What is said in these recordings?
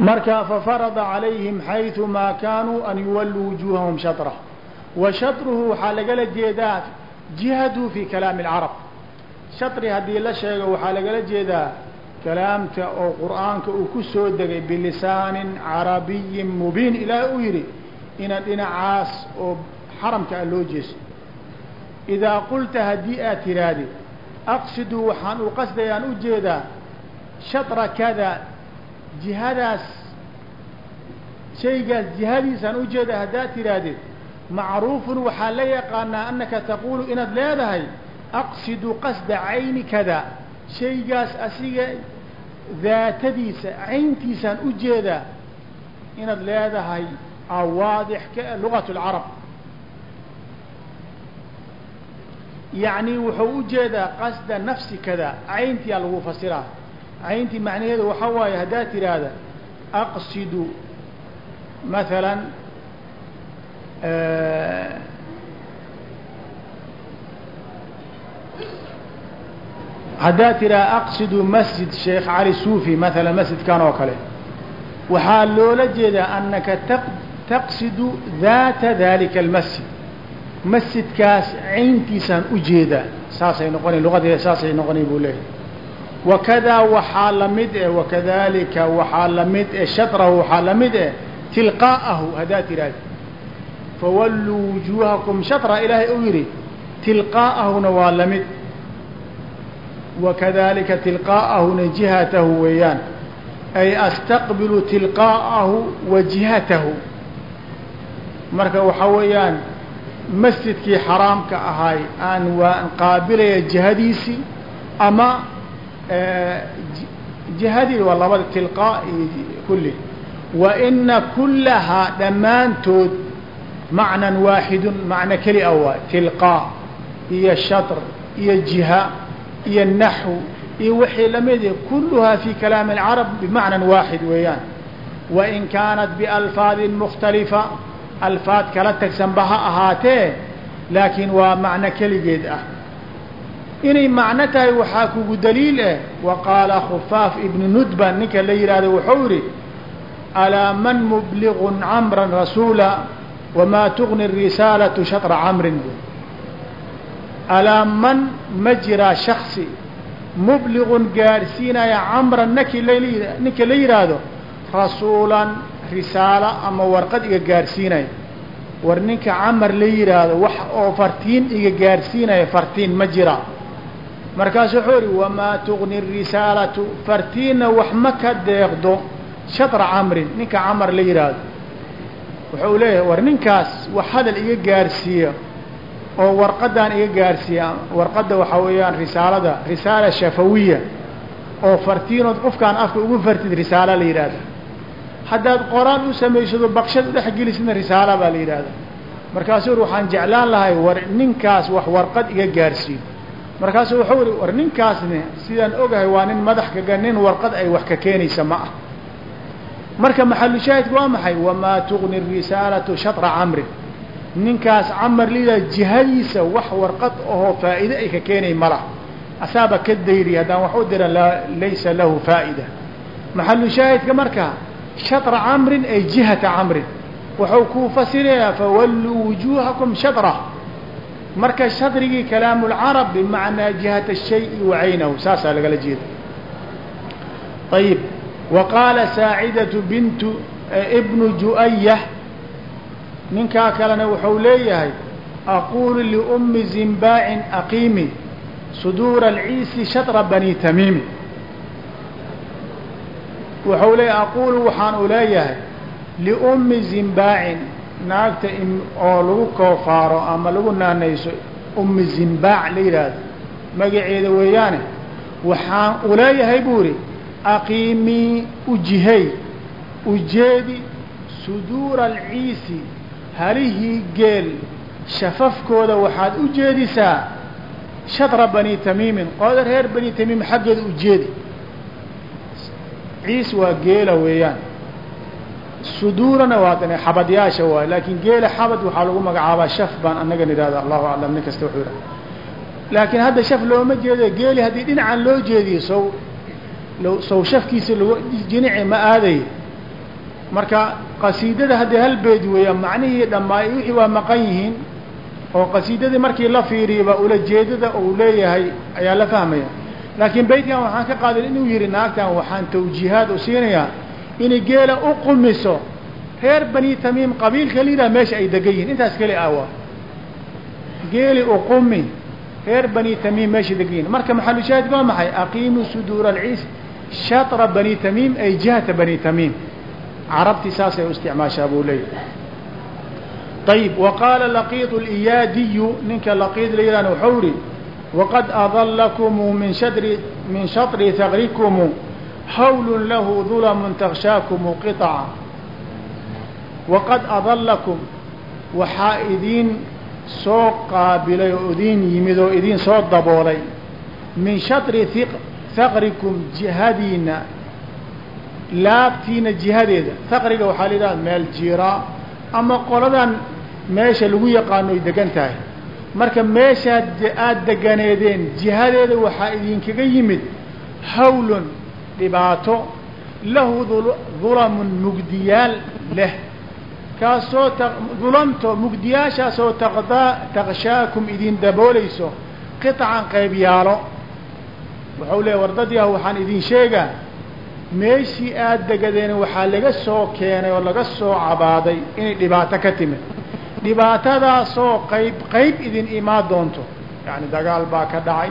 marka fafarada calayhim xayثu maa kaanuu an yuwalluu wujuuhahum shaطrة wa shaطruhu waxaa lagala jeedaa jihadu fi kalaami اlcarab shaطri haddii la sheego waxaa lagala jeedaa kalaamta oo qur'aanka uu ku soo degay bilisaanin carabiyin mubiin ilaah uu yidhi ina dhinacaas oo xaramka a loo jeeso idaa qulta haddii aad tirahdid aqsidu waxaan u qasdayaan u jeedaa shatra kada jihadaas shaygaas jihadiisaan u jeedaa haddaad tidhaahdid macruufun waxaa la yaqaanaa annaka taquulu inaad leedahay aqsidu qasda cayni kada shaygaas asiga daatadiisa cayntiisaan u jeedaa inaad leedahay aa waadix ka lugat lcarab yacni wuxuu u jeedaa qasda nafsi kada cayntiyaa lagu fasiraa cayntii macnaheedu waxaa waaye haddaad tidhaahda aqsidu maala haddaad tidhaha aqsidu masjid sheekh cali suufi maala masjidkan oo kale waxaa loola jeedaa annaka taqsidu daata dalika almasjid. Masjidkaas cayntiisaan u jeedaa. Saasay noqona luqadeeda saasay noqonay buu leeyahay wakadaa waxaa la mid eh wakadalika waxaa la mid eh shatrahu waxaa la mid eh tilqaa'ahu haddaad tidhahda fawalluu wujuuhakum shatra ilaahay uu yidhi tilqaa'ahuna waa la mid wakadalika tilqaa'ahuna jihatahu weeyaan ay astaqbilu tilqaa'ahu wa jihatahu marka waxaa weeyaan masjidkii xaraamka ahaay aan waan qaabilaya jihadiisii ama jihadii waa labada tilqaa iyo kulli. Wa ina kullahaa dhammaantood macnan waaxidun macno keli a waay tilqaa iyo shatr iyo jiha iyo naxw iyo wixii la mid kulluhaa fi kalaami اlcarab bimacnan waaxid weeyaan. Wain kaanat bialfaadin mukhtalifa alfaad kala tagsanba ha ahaatee laakiin waa macno keligeed ah inay macno tahay waxaa kugu daliil eh. Wa qaala khufaaf ibnu nudban ninka la yidhahdo wuxuu yihi alaa man mubliغun camra rasuula wamaa tugni risaalatu shatra camrin alaa man ma jiraa shaksi mubliغun gaadhsiinaya camran ninka la yidhaahdo rasuulan risaalo ama warqad iga gaadhsiinaya. War ninka camar la yidhaahdo wax oo fartiin iga gaadhsiinaya fartiin ma jira markaasu wuxuu ihi wamaa tugni risaalatu fartiinna wax ma ka deeqdo shatra camrin ninka camar la yidhaahdo wuxuu leeyahay war ninkaas wax hadal iga gaadhsiiya oo warqaddaan iga gaadhsiiya warqadda waxaa weeyaan risaalada risaala shafawiya oo fartiinood qofkaan afka ugu fartid risaala la yidhahda haddaad qoraan u samaysado baqshad udhex gelisna risaala baa la yidhaahda markaasuu uri waxaan jeclaan lahay war ninkaas wax warqad iga gaadhsiiyo markaasuu wuxuu ihi war ninkaasne sidaan ogahay waa nin madax kaga nin warqad ay wax ka keenaysa ma ah. Marka maxalu shaahidku waa maxay? Wamaa tugni risaalatu shatra camrin. Ninkaas camar lidaa jihadiisa wax warqad ahoo faa'iide ay ka keenay ma asaaba ka dayri haddaan wax u diran laysa lahu faa'ida maxalu shaahidka marka shatra camrin ay jihata camrin. Wuxuu kuu fasirayaa fawalluu wujuuhakum shatra marka shadrigii kalaamu lcarab bimacnaa jihata shayi wa caynahu saasaa lagala jeeda ayib wa qaala saacidatu bintu ibnu ju'ayah ninkaa kalena wuxuu leeyahay aquulu liummi zimbaacin aqiimi suduura alciisi shatra bani tamiimi wuxuu leeyahay aquulu waxaan u leeyahay liummi zimbaacin naagta oo lagu koofaaro ama lagu naanayso ummi zimbaac la yidhaahdo magaceeda weeyaane waxaan u leeyahay buu idhi aqiimii ujihey ujeedi suduura alciisi halihii geel shafafkooda waxaad u jeedisaa. Shatra bani tamiimin qooda reer bani tamiim xaggeeda ujeedi ciis waa geela weeyaan suduurana waa xabadyaasha waay laakiin geela xabad waxaa lagu magacaabaa shaf baan anaga nidhahda allahu aclam nin kasta wuxuu yidhaha laakiin hadda shaf looma jeedo geeli haddii dhinacan loo jeediyo sow sow shafkiisa lagu jinici ma aadayo marka qasiidada haddii hal beed weeya macnihii dhammaay wixii waa maqan yihiin oo qasiidadii markii la fiiriyaba ulajeedada uu leeyahay ayaa la fahmaya. Laakiin beytkan waxaan ka qaaday inuu yihi naagtan waxaan tawjiihaad u siinayaa inay geela u qumiso. Reer bani tamiim qabiilka liidaa meesha ay degan yihiin. Intaas keli awa geeli uqumi reer bani tamiim meesha degan yihiin marka maxalushaahidka waa maxay? Aqiimuu suduura alciis shatra bani tamiim ay jihata bani tamiim. Carabtii saasay u isticmaashaa buu leeyahay. Ayib waqaala laqiid liyaadiyu ninka laqiid la yihahna waxau ihi waqad adalakumu min shadri min shatri hagrikumu hawl lahu dulamun takshaakumu qiطca waqad adalakum waxaa idiin soo qaabilay oo idiin yimid oo idiin soo daboolay min shatri haqrikum jihadiina laabtiina jihadeeda haqriga waxaa la yidhaha meel jiraa ama qoladan meesha lagu yaqaano ay degan tahay marka meeshaad aada deganeedeen jihadeeda waxaa idinkaga yimid hawlun dhibaato lahu dulamun mugdiyaal leh. Kaasoo dulamto mugdiyaashaasoo taqshaakum idin daboolayso qiطcan qaybyaalo waxau leeya wardadyaha waxaan idin sheegaa meeshii aada degadeen waxaa laga soo keenay oo laga soo cabaaday inay dhibaato ka timid. Dhibaatadaasoo qayb qayb idin imaan doonto. Yani dagaal baa ka dhacay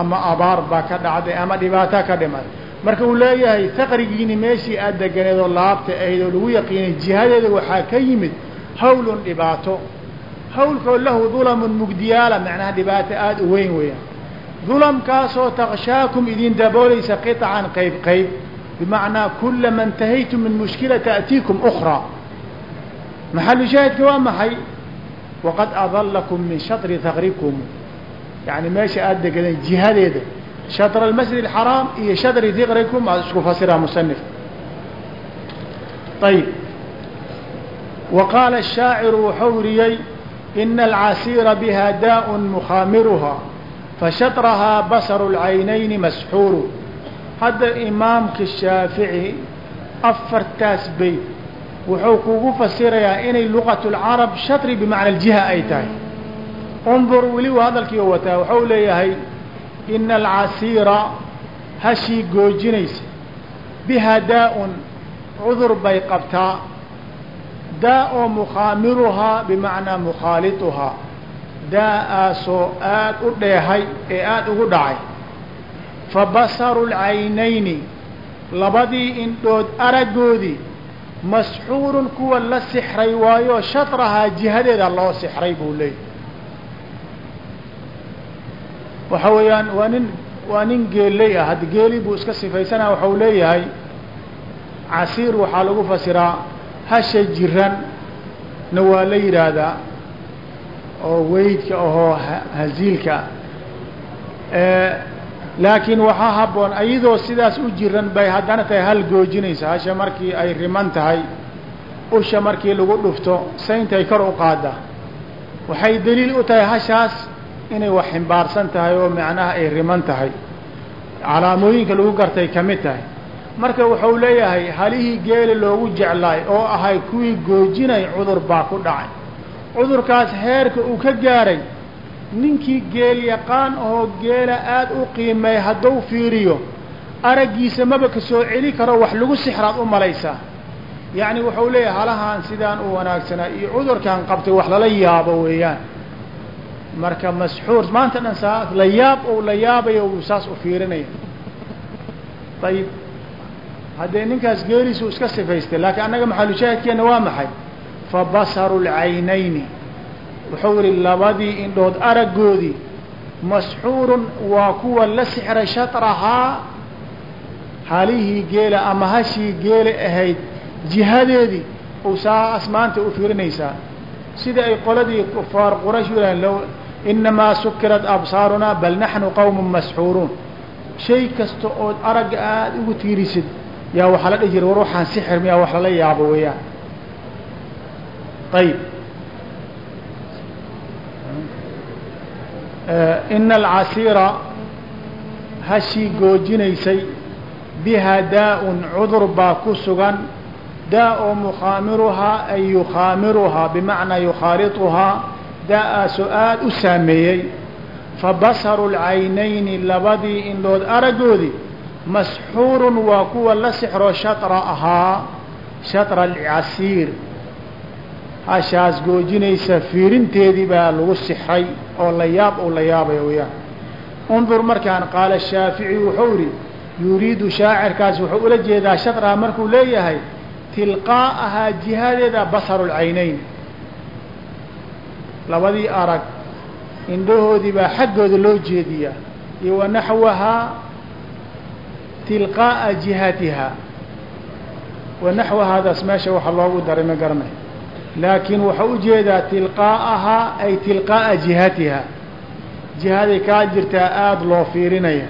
ama abaar baa ka dhacday ama dhibaato ka dhimay marka uu leeyahay faqrigiini meeshii aada deganeed oo laabta ahayd oo lagu yaqiinay jihadeeda waxaa ka yimid hawlun dhibaato. Hawlkoo lahu dulamun mugdiyaala macnaha dhibaato aada u weyn weeyaan. Dulamkaasoo takshaakum idin daboolaysa qiطcan qayb qayb bimacnaa kulama intahaytum min mushkila ta'tiikum ukraa maxalu shaahidka waa maxay? Waqad adalakum min shatri haqrikum yani meesha aada degadeen jihadeeda shatr almasjid alxaraam iyo shadri diqrikum aada isku fasiraha musanif ayib wa qaala ashaaciru wuxuu iriyey ina alcasiira biha daa'un mukhaamiruhaa fashatrahaa basaru lcaynayni masxuuru hadda imaamka shaafici afartaas beyt wuxuu kugu fasirayaa inay luqatu lcarab shatri bimacna aljiha ay tahay undur weli waa hadalkiiu wataa waxau leeyahay ina alcasiira hashii goojinaysa biha daa-un cudur bay qabtaa daa-oo mukhaamiruhaa bimacnaa mukhaaliطuhaa daa-aasoo aada u dheehay ee aada ugu dhacay fa basaru lcaynayni labadii indhood araggoodii masxuurun kuwa la sixray waayo shatrahaa jihadeeda loo sixray buu leeyahy waxa weeyaan waa nin waa nin geelley ah. Hadda geeli buu iska sifaysanaa waxau leeyahay casiir waxaa lagu fasiraa hasha jiran na waa la yidhaahdaa oo weydka ahoo haziilka. Laakiin waxaa habboon iyadoo sidaas u jiran bay haddana tahay hal goojinaysa. Hasha markii ay riman tahay usha markii lagu dhufto sayntay kor u qaada waxay daliil u tahay hashaas inay wax ximbaarsan tahay oo macnaha ay riman tahay. Calaamooyinka lagu gartay ka mid tahay. Marka wuxuu leeyahay halihii geeli loogu jeclaay oo ahay kuwii goojinay cudur baa ku dhacay. Cudurkaas heerka uu ka gaaray ninkii geel yaqaan oo geela aada u qiimeey hadduu fiiriyo araggiisa maba ka soo celi karo wax lagu sixraad u malaysaa yacni wuxuu leeyahay halahaan sidaan u wanaagsanaa iyo cudurkan qabtay wax lala yaabo weeyaan marka masxuur maanta dhan saas la yaab ou la yaabayo uu saas u fiirinaya ayib haddee ninkaas geeliisu iska sifaystay laakiin annaga maxalushaahidkeenna waa maxay? Fa basaru lcaynayni wuxuu yihi labadii indhood araggoodii masxuurun waa kuwa la sixray shatrahaa halihii geela ama hashii geela ahayd jihadeedii uu saas maanta u fiirinaysaa. Sida ay qoladii kufaar quraysh yidhaaheen low inamaa sukirat absaarunaa bal naxnu qawmun masxuuruun shay kasta ood aragga aada ugu tiirisid yaa waxaa la dhihi jira war waxaan sixir miyaa wax lala yaabo weeyaan ayib ina alcasiira hashii goojinaysay biha daa-un cudur baa ku sugan daa oo mukhaamiruhaa ay yukhaamiruhaa bimacnaa yukhaaliطuhaa daa-aasoo aada u saameeyey fa basaru lcaynayni labadii indhood aragoodii masxuurun waa kuwa la sixro shatra ahaa shatra alcasiir. Hashaas goojinaysa fiirinteedii baa lagu sixray oo la yaab ou la yaabaya weyaan undur markaan qaala shaafici wuxuu idhi yuriidu shaacirkaas wuxuu ula jeedaa shatraha markuu leeyahay tilqaa'ahaa jihadeeda basaru lcaynayn labadii arag indhahoodii baa xaggooda loo jeediyaa iyo wa naxwahaa tilqaa'a jihatiha wa naxwahaadaas meesha waxa loogu daray ma garanay laakiin waxau ujeedaa tilqaa'ahaa ay tilqaa'a jihatiha jihaday kaa jirtaa aada loo fiirinaya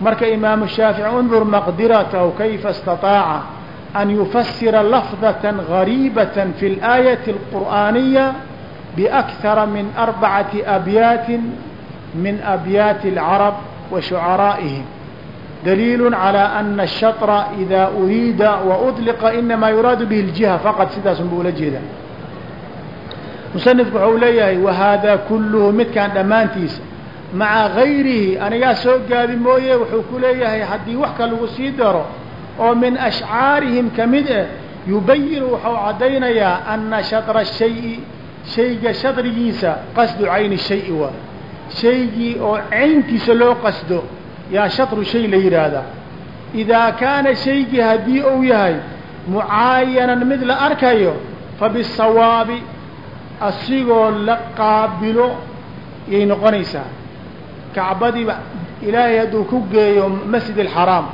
marka imaamu shaafici undur maqdiratahu kayfa istaطaaca an yufasira lafdata gariibata fi اlaayati اlqur'aaniya biakara min arbacati abyaatin min abyaati اlcarab wa shucaraa'ihim daliil calى ana الshatra ida uriida waطliqa inama yuraadu bihi اljiha faqad sidaas unba ula jeeda musanifku waxau leeyahay wahaadaa kulluhu midkaan dhammaantiisa maca gayrihi anigaa soo gaadi mooye wuxuu ku leeyahay haddii wax ka lagu sii daro oo min ashcaarihim shayga shadrigiisa qasdu cayni shayi waa shaygii oo cayntiisa loo qasdo yaa shatru shay la yidhaahdaa idaa kaana shaygii haddii uu yahay mucaayanan mid la arkayo fa bisawaabi asigoo la qaabilo yay noqonaysaa. Kacbadiiba ilaahay hadduu ku geeyo masjid alxaraam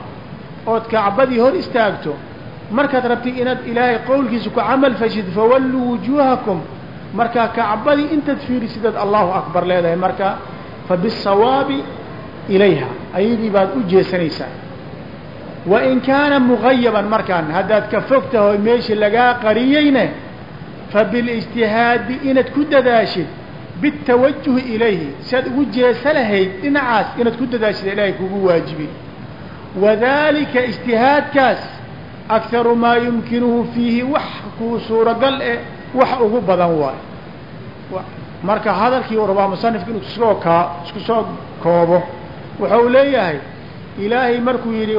ood kacbadii hor istaagto markaad rabtid inaad ilaahay qowlkiisa ku camal fashid fawalluu wujuuhakum markaa kacbadii intaad fiirisidaad allahu akbar leedahay. Marka fa bisawaabi ilayha ayadii baad u jeesanaysaa. Wain kaana mugayaban markaan haddaad ka fog tahay meeshii lagaa qariyeyne fabilijtihaadi inaad ku dadaashid bitawajuhi ilayhi si aad ugu jeesa lahayd dhinacaas inaad ku dadaashid ilaahay kugu waajibin. Wadalika ijtihaadkaas akharu maa yumkinuhu fiihi wax kuu suuragal eh wax ugu badan waayo marka hadalkii u rabaa musanifka inuu isoo kaa isku soo koobo wuxuu leeyahay ilaahay markuu yidhi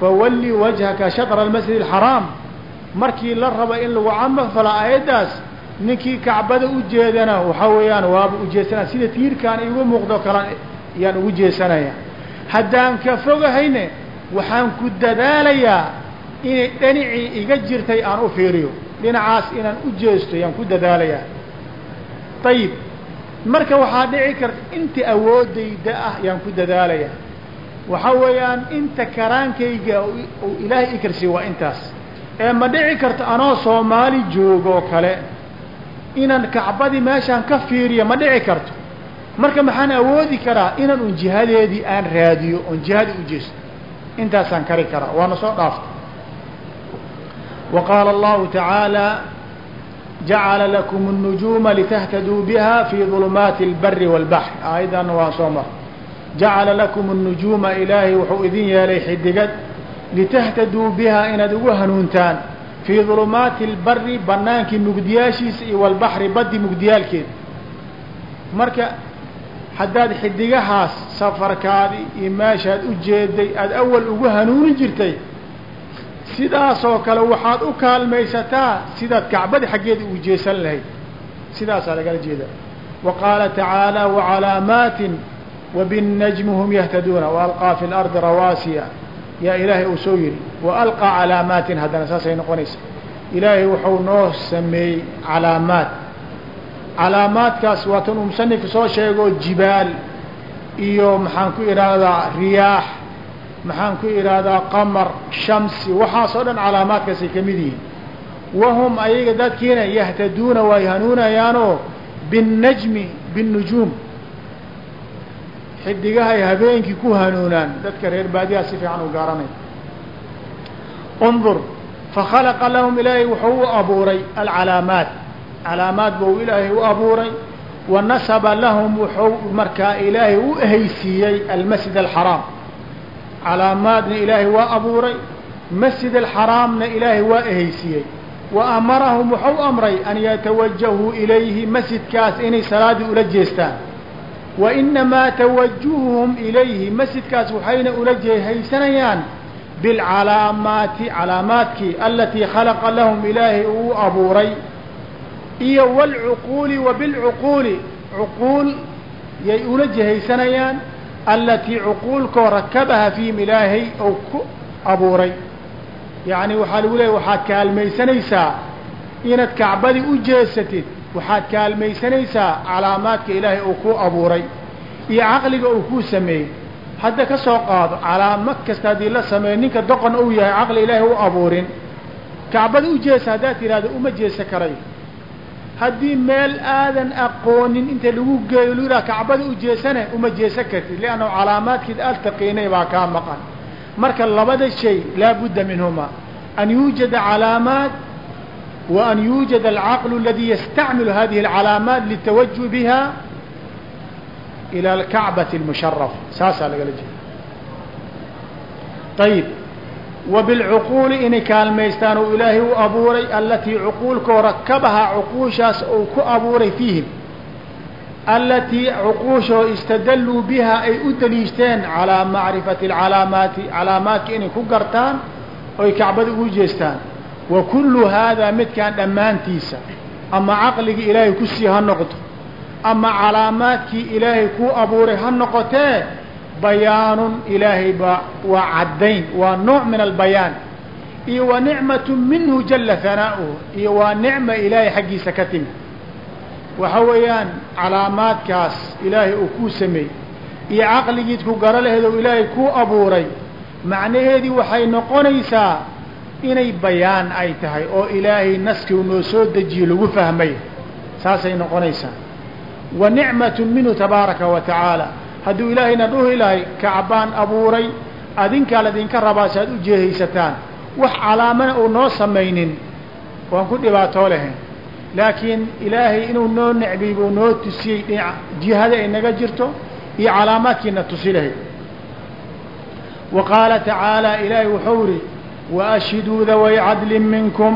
fawalli wajhaka shatra almasjid alxaraam markii la raba in lagu camal fala aayaddaas ninkii kacbada u jeedana waxaa weeyaan waaba ujeesanaya sida tiirkaan igu muuqdo kalan yaan ugu jeesanaya. Haddaan ka fogahayne waxaan ku dadaalayaa inay dhinacii iga jirtay aan u fiiriyo dhinacaas inaan u jeesto yaan ku dadaalayaa ayib marka waxaa dhici karta inta awoodayda ah yaan ku dadaalayaa waxaa weeyaan inta karaankayga uu ilaahay i karsiiye waa intaas. Ee ma dhici karto anoo soomaali joogoo kale inaan kacbadii meeshaan ka fiiriyo ma dhici karto. Marka maxaan awoodi karaa inaan un jihadeedii aan raadiyo oon jihadii u jeesto? Intaasaan kari karaa waana soo dhaafta wa qaala allahu tacaala jacala lakum الnujuuma litahtaduu biha fi ظulumaati اlbari wاlbaxr aayaddaana waan soo mar jacala lakum الnujuuma ilaahay wuxuu idin yeelay xidigad litahtaduu bihaa inaad ugu hanuuntaan fii dulumaati اlbari banaankii mugdiyaashiisa iyo walbaxri baddi mugdiyaalkeeda marka haddaad xidigahaas safarkaadi iyo meeshaad u sidaasoo kale waxaad u kaalmaysataa sidaad kacbada xaggeeda ugu jeesan lahayd sidaasaa lagala jeeda wa qaala tacaala wacalaamaatin wabالnajmi hum yahtaduuna waalqaa fi اlardi rawaasiya yaa ilaahay uu soo yidhi wa alqaa calaamaatin haddana saasay noqonaysa ilaahay wuxuu noo sameeyey calaamaad calaamaadkaas waa tan uu musanifka soo sheego jibaal iyo maxaan ku idhaahdaa riyaax maxaan ku idhaahdaa qamar shamsi waxaasoo dhan calaamaadkaasay ka mid yihiin. Wahum ayaga dadkiina yahtaduuna way hanuunayaanoo binnajmi binujuum xidigahay habeenkii ku hanuunaan dadka reer baadiyaha si fiican u gaaranay. Undur fakhalaqa lahum ilaahay wuxuu u abuuray alcalaamaat calaamaad buu ilaahay u abuuray wa nasaba lahum wuxuu markaa ilaahay u ehaysiiyey almasjid alxaraam calaamaadna ilaahay waa abuuray masjid alxaraamna ilaahay waa ehaysiiyey wa amarahum wuxuu amray an yatawajahuu ilayhi masjidkaas inay salaaddii ula jeestaan. Wa inamaa tawajuhuhum ilayhi masjidkaas waxayna ula jeehaysanayaan bilcalaamaati calaamaadkii alatii khalaqa lahum ilaahay uu abuuray. Iyo wاlcuquuli wa bilcuquuli cuquul yay ula jehaysanayaan alatii cuquulkoo rakabaha fiihim ilaahay ou ku abuuray yacni waxaa lagu leeya waxaad kaalmaysanaysaa inaad kacbadii u jeesatid waxaad kaalmaysanaysaa calaamaadka ilaahay uu ku abuuray iyo caqliga uu kuu sameeyey hadda ka soo qaado calaamo kasta haddii la sameeyo ninka doqon uu yahay caqli ilaahay u abuurin kacbada u jeesa haddaad tidhahdo uma jeesa karay haddii meel aadan aqoonin inta lagu geeyo lu yidhaha kacbada u jeesane uma jeesan kartid liannahu calaamaadkiid aad taqiinay baa kaa maqan. Marka labada shay laa budda minhuma an yuujada calaamaat wa an yuujada alcaqlu aladi yastacmilu hadihi alcalaamaat litawajuh biha ila alkacbati almusharafa saasaa lagala jeeda. Ayib wa bilcuquuli inay kaalmaystaan uu ilaahay u abuuray alatii cuquulkoo rakabahaa cuquushaas uu ku abuuray fiihim alatii cuquushoo istadalluu bihaa ay u daliishteen calaa macrifati alcalaamaati calaamaadka inay ku gartaan oy kacbada ugu jeestaan wa kullu haadaa midkaan dhammaantiisa ama caqligii ilaahay ku sii ha noqdo ama calaamaadkii ilaahay kuu abuuray ha noqotee bayaanun ilaahay baa waa caddayn waa nooc min albayaan. Iyo wa nicmatu minhu jalla hanaa'uhu iyo waa nicma ilaahay xaggiisa ka timi waxa weeyaan calaamaadkaas ilaahay uu kuu sameeyey iyo caqligiid ku garo laheed oo ilaahay kuu abuuray macnaheedii waxay noqonaysaa inay bayaan ay tahay oo ilaahay naskiu noo soo dejiyo lagu fahmay. Saasay noqonaysaa. Wa nicmatu minhu tabaaraka wa tacaala hadduu ilaahayna dhuhi lahay kacbaan abuuray adinkaa ladinka rabaa si aad u jeehaysataan. Wax calaamana uu noo samaynin waan ku dhibaatoo lahayn laakiin ilaahay inuu noo necbiy buu noo tusiyey dhinac jihada ay naga jirto iyo calaamaadkiina tusi lahayd wa qaala tacaala ilaahay wuxuu idhi wa ashhiduu daway cadlin minkum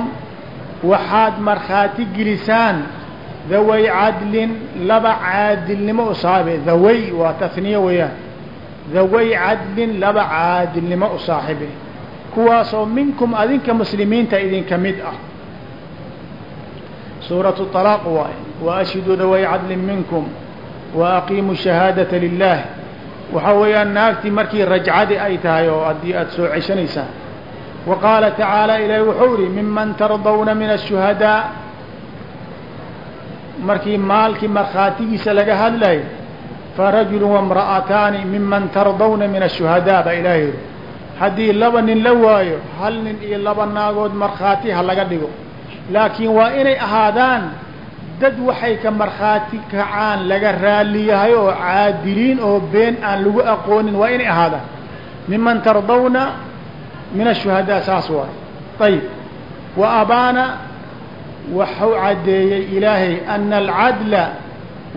waxaad markhaati gelisaan dhaway cadlin laba caadilnimo u saaxiibe dhaway waa taniye weeyaan. Dhaway cadlin laba caadilnimo u saaxiibe kuwaasoo minkum adinka muslimiinta idinka mid ah. Suuratu طalaaq waaye. Waashhiduu dhaway cadlin minkum. Waaqiimu shahaadata lilah waxaa weeyaan naagtii markii rajcadi ay tahay oo haddii aada soo ceshanaysaan wa qaala tacaala ilaahi wuxuu idhi miman tardawna min ashuhadaa markii maalkii markhaatigiisa laga hadlayo farajulu wamra'ataani miman tardawna min ashuhadaa baa ilaahay yihi haddii laba nin la waayo hal nin iyo laba naagood markhaati ha laga dhigo. Laakiin waa inay ahaadaan dad waxay ka markhaati kacaan laga raali yahay oo caadiliin oo been aan lagu aqoonin waa inay ahaadaan. Miman tardawna min ashuhadaa saas waay. Ayib wa abaana waxau caddeeyey ilaahay ana alcadla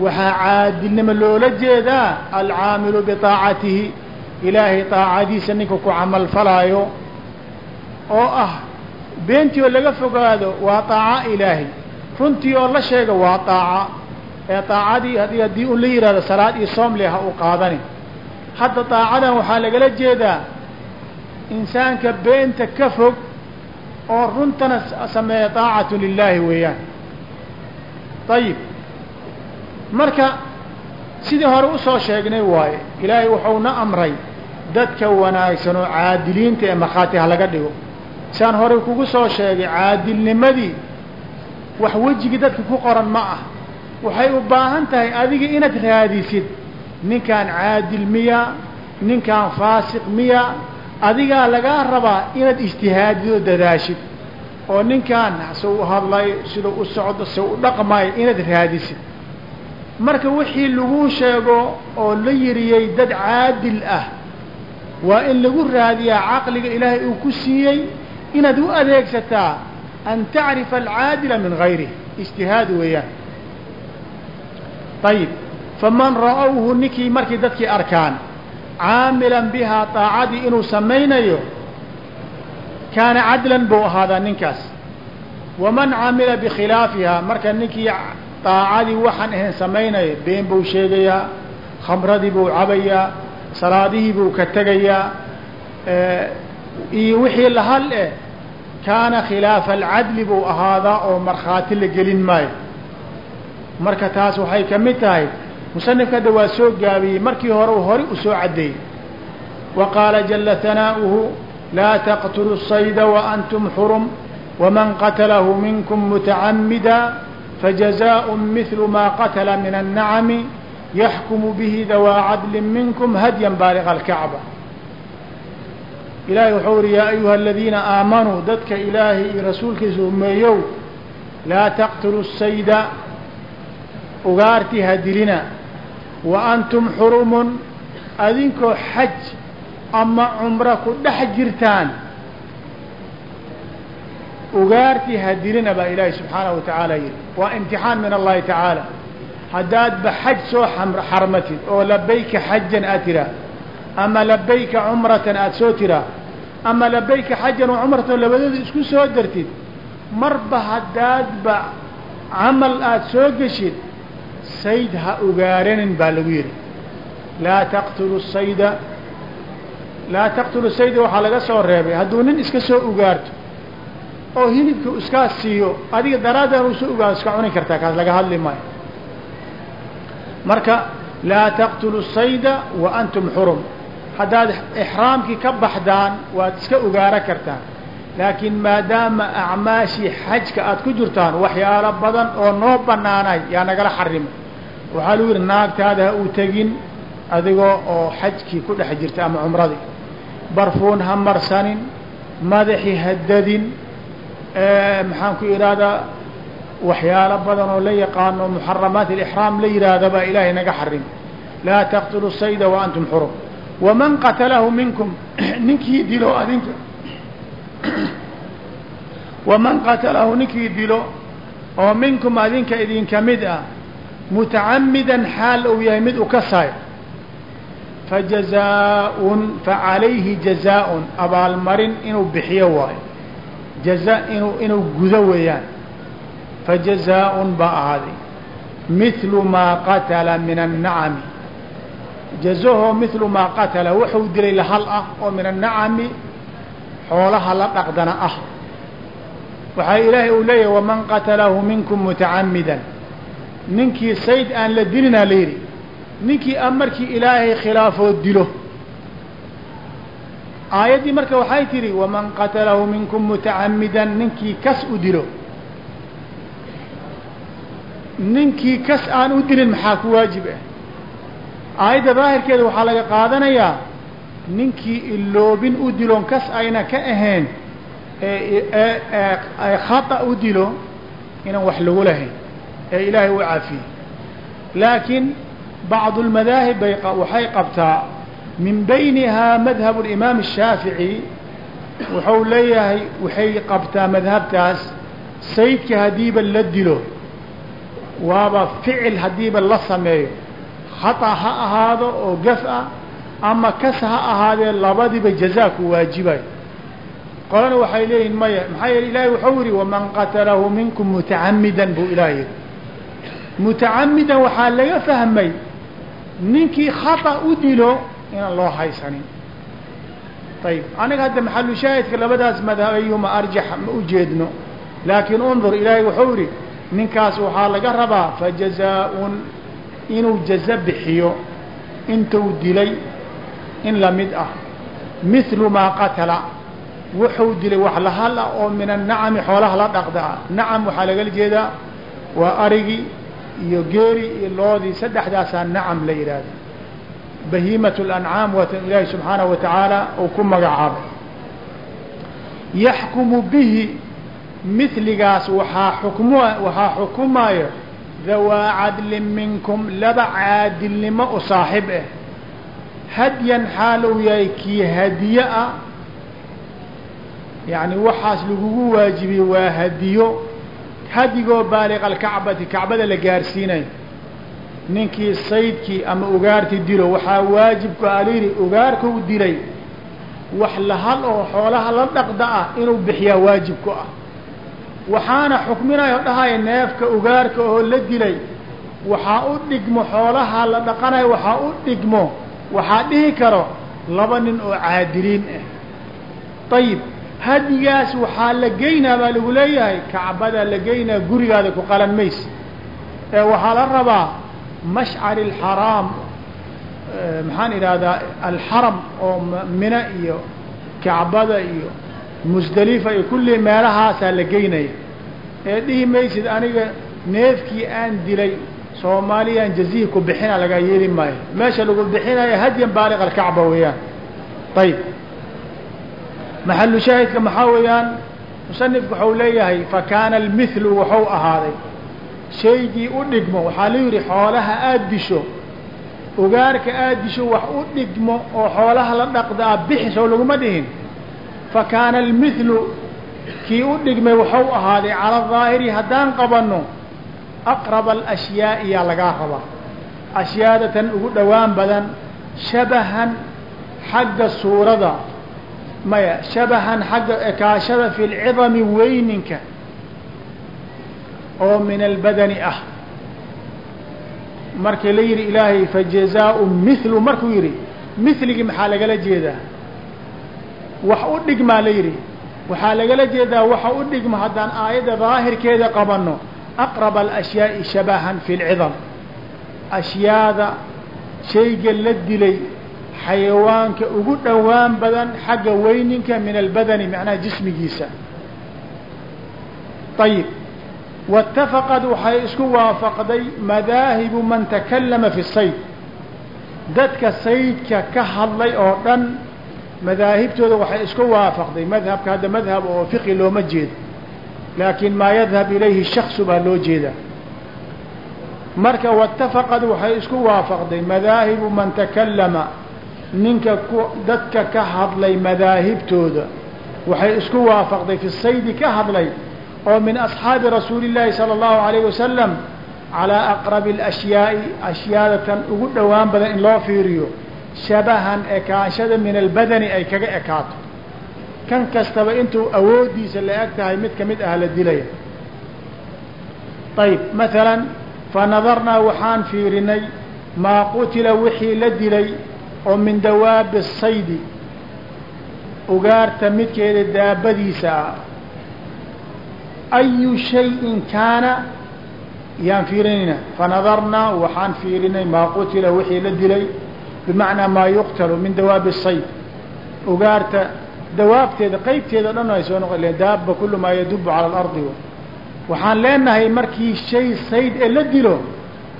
waxaa caadilnimo loola jeedaa alcaamilu biaacatihi ilaahay aacadiisa ninka ku camalfalaayo oo ah beentii oo laga fogaado waa aaca ilaahay. Runtii oo la sheega waa aaca ee aacadii haddii un la yihahdo salaad iyo soom leh ha u qaadani. Hadda aacadan waxaa lagala jeedaa insaanka beenta ka fog oo runtana sameeya طaacatu lilaahi weeyaan. Ayib marka sidii hore u soo sheegnay waaye ilaahay wuxuuna amray dadka wanaagsan oo caadiliinta ee markhaati ha laga dhigo. Saan horey kugu soo sheegay caadilnimadii wax wejigii dadka ku qoran ma ah waxay u baahan tahay adiga inaad raadisid ninkaan caadil miya ninkaan faasiq miya adigaa lagaa rabaa inaad ijtihaadid oo dadaashid oo ninkaan se u hadlayo sidau u socdo se u dhaqmayo inaad raadisid. Marka wixii laguu sheego oo la yiriyey dad caadil ah waa in lagu raadiyaa caqliga ilaahay uu ku siiyey inaad u adeegsataa an tacrifa alcaadila min gayrih ijtihaad weeyaan. Ayib faman ra'awhu ninkii markii dadkii arkaan caamilan bihaa daacadii inuu samaynayo kaana cadlan buu ahaadaa ninkaas. Waman camila bikhilaafihaa marka ninkii daacadii waxaan ahayn samaynaya been buu sheegayaa khamradii buu cabayaa salaadihii buu ka tegayaa iyo wixii lahal eh kaana khilaafa alcadli buu ahaadaa oo markhaati la gelin maayo. Marka taas waxay ka mid tahay musanifkada waa soo gaabiyey markii hore uu horay u soo caddeeyey wa qaala jalla hanaa'uhu laa taqtuluu sayda waantum xurum waman qatalahu minkum mutacamida fajazaa'un midlu maa qatala min annacami yaxkumu bihi dawaa cadlin minkum hadyan baaliqa alkacba. Ilaahay wuxuu uhi yaa ayuha aladiina aamanuu dadka ilaahay iyo rasuulkiisa rumeeyow laa taqtulu sayda ugaartii ha dilina wa antum xurumun adinkoo xaj ama cumro ku dhex jirtaan. Ugaartii hadilina baa ilaahay subxaanahu watacaala yihi waa imtixaan min allahi tacaala haddaadba xaj soo xarmatid oo labayka xajan aad tiraa ama labayka cumratan aada soo tiraa ama labayka xajan wa cumratan labadooda isku soo dartid marba haddaadba camal aada soo geshid sayd ha ugaaranin baa lagu yidhi. Laa taqtulu sayda. Laa taqtulu sayda waxaa laga soo reebay. Hadduu nin iska soo ugaarto oo hilibka iskaa siiyo adiga daraaddeed uu soo ugaarto iska cuni kartaa kaas laga hadli maayo. Marka laa taqtulu sayda wa antum xurum. Haddaad ixraamkii ka baxdaan waad iska ugaaro kartaan laakiin maadaama acmaashii xajka aad ku jirtaan waxyaalo badan oo noo banaanay yaa nagala xarimay waxaa lagu yidhi naagtaada ha uu tegin adigoo oo xajkii ku dhex jirta ama cumradii. Barfuun ha marsanin madaxi hadadin maxaan ku idhahdaa waxyaalo badan oo la yaqaano muxaramaat alixraam la yidhaahda baa ilaahay naga xarimay laa taqtulu sayda wa antum xurum. Waman qatalahu minkum ninkii dilo adinka waman qatalahu ninkii dilo oo minkum adinka idinka mid ah mutacamidan xaal uu yahay mid u kasaay fajazaaun facalayhi jazaaun abaalmarin inuu bixiyo waayo jaza inuu inuu gudo weeyaan fajazaaun baa ahaaday mithlu maa qatala min annacami jazahoo mithlu maa qatala wuxuu dilay lahal ah oo min annacami xoolaha la dhaqdana ah. Waxaa ilaahay uu leeyahay waman qatalahu minkum mutacamidan ninkii sayd aan la dilinaa la yidhi ninkii a markii ilaahay khilaafoo dilo. Aayaddii marka waxay tidhi waman qatalahu minkum mutacamidan ninkii kas u dilo. Ninkii kas aan u dilin maxaa ku waajib ah? Aayadda daahirkeeda waxaa laga qaadanayaa ninkii iloobin u dilon kas ayna ka ahayn khata u dilo inaan wax lagu lahayn ee ilaahay u caafiyey laakiin bacdu lmadaahib bay waxay qabtaa min baynihaa madhab اlimaam الshaafiعي wuxuu leeyahay waxay qabtaa madhabtaas saydka haddiiba la dilo waaba ficil haddiiba la sameeyo khata ha ahaado oo gaf ah ama kas ha ahaadee labadiba jazaa ku waajibayo qolana waxay leeyihiin maya maxaa yeele ilahay wuxuu yihi waman qatalahu minkum mutacamidan buu ilaah yihi mutacamidan waxaa laga fahmay ninkii khata u dilo inaan loo haysanin. Ayib aniga hadda maxalu shaahidka labadaas madhab ayuma arjax ma ujeedno laakiin undur ilaahay wuxuu yihi ninkaas waxaa laga rabaa fajazaa-un inuu jaza bixiyo intuu dilay in la mid ah. Mithlu maa qatala. Wuxuu dilay wax lahal ah oo min annacami xoolaha la dhaqda. Ah nacam waxaa lagala jeedaa waa arigii iyo geeri iyo loodii saddexdaasaa nacam la yidhaahda. Bahiimat lancaam waatan ilaahi subxaanahu wa tacaala uu ku magacaabay. Yaxkumu bihi miligaas waxaa xukm waxaa xukumaayo dawaa cadlin minkum laba caadilnimo u saaxib ah hadyan xaal uu yahay kii hadiye ah. Yacni waxaas lagugu waajibiyey waa hadiyo. Hadigoo baaliqa alkacbati kacbada la gaarsiinayo ninkii saydkii ama ugaartii dilo waxaa waajibku alayidhi ugaarkau dilay. Wax lahal oo xoolaha la dhaqda ah inuu bixiyaa waajib ku ah. Waxaana xukminayo dhahaya neefka ugaarka oo la dilay. Waxaa u dhigmo xoolaha la dhaqanayo waxaa u dhigmo waxaa dhihi karo laba nin oo caadiliin ah ayib hadigaas waxaa la geynaa baa lagu leeyahay kacbadaa la geynaa gurigaada ku qalan mayse ee waxaa la rabaa mashcari alxaraam maxaan idhahdaa alxaram oo mina iyo kacbada iyo musdalifa iyo kulli meelahaasaa la geynaya. Ee dhihi maysid aniga neefkii aan dilay soomaaliyaan jazihi ku bixina lagaa yeeli maayo. Meesha lagu bixinayo hadyan baaliq alkacba weeyaan. Ayib maxalu shaahidka maxaa weeyaan? Musanifku waxau leeyahay fakaana almithlu waxau ahaaday shaygii u dhigmo. Waxaa la yidhi xoolaha aada disho ugaarka aada disho wax u dhigmo oo xoolaha la dhaqdaa bixis oo laguma dhihin. Fakaana almithlu kii u dhigmay waxau ahaaday cala daahiri haddaan qabanno aqraba alashyaai yaa lagaa rabaa ashyaada tan ugu dhowaan badan shabahan xagga suurada maya shabahan xagga ekaashada fi lcidami weyninka oo min albadani ah markii la yidhi ilaahay fajazaau mithlu markuu yidhi miligii maxaa lagala jeedaa wax u dhigmaa la yidhi waxaa lagala jeedaa waxa u dhigma haddaan aayadda daahirkeeda qabanno aqrab alashyaai shabahan fi lcidam ashyaada shayga la dilay xayawaanka ugu dhowaan badan xagga weyninka min albadani macnaha jismigiisa ayib waitafaqad waxay isku waafaqday madaahibu man takallama fi sayd dadka saydka ka hadlay oo dhan madaahibtooda waxay isku waafaqday madhabka hadda madhab oo fiqi looma jeedo laakiin maa yadhab ilayhi shaksu baa loo jeedaa. Marka waitafaqad waxay isku waafaqday madaahibu man takallama ninka dadka ka hadlay madaahibtooda waxay isku waafaqday fi saydi ka hadlay oo min asxaabi rasuuli llaahi sala allahu alayh wasalam calaa aqrabi alashyaai ashyaada tan ugu dhowaan badan in loo fiiriyo shabahan ekaanshada min albadani ay kaga ekaato kan kastaba intuu awooddiisa la eg tahay mid ka mid ah la dilaya. Ayib maalan fanadarnaa waxaan fiirinay maa qutila wixii la dilay oo min dawaabi saydi ugaarta midkeeda daabadiisa ah. Ayu shayin kaana yaan fiirinayna fanadarnaa waxaan fiirinay maa qutila wixii la dilay bimacnaa maa yuqtalu min dawaabi sayd ugaarta dawaabteeda qaybteeda o dhan ay soo noqon daaba kulu maa yadubu cala alardi. Waxaan leenahay markii shay sayd ee la dilo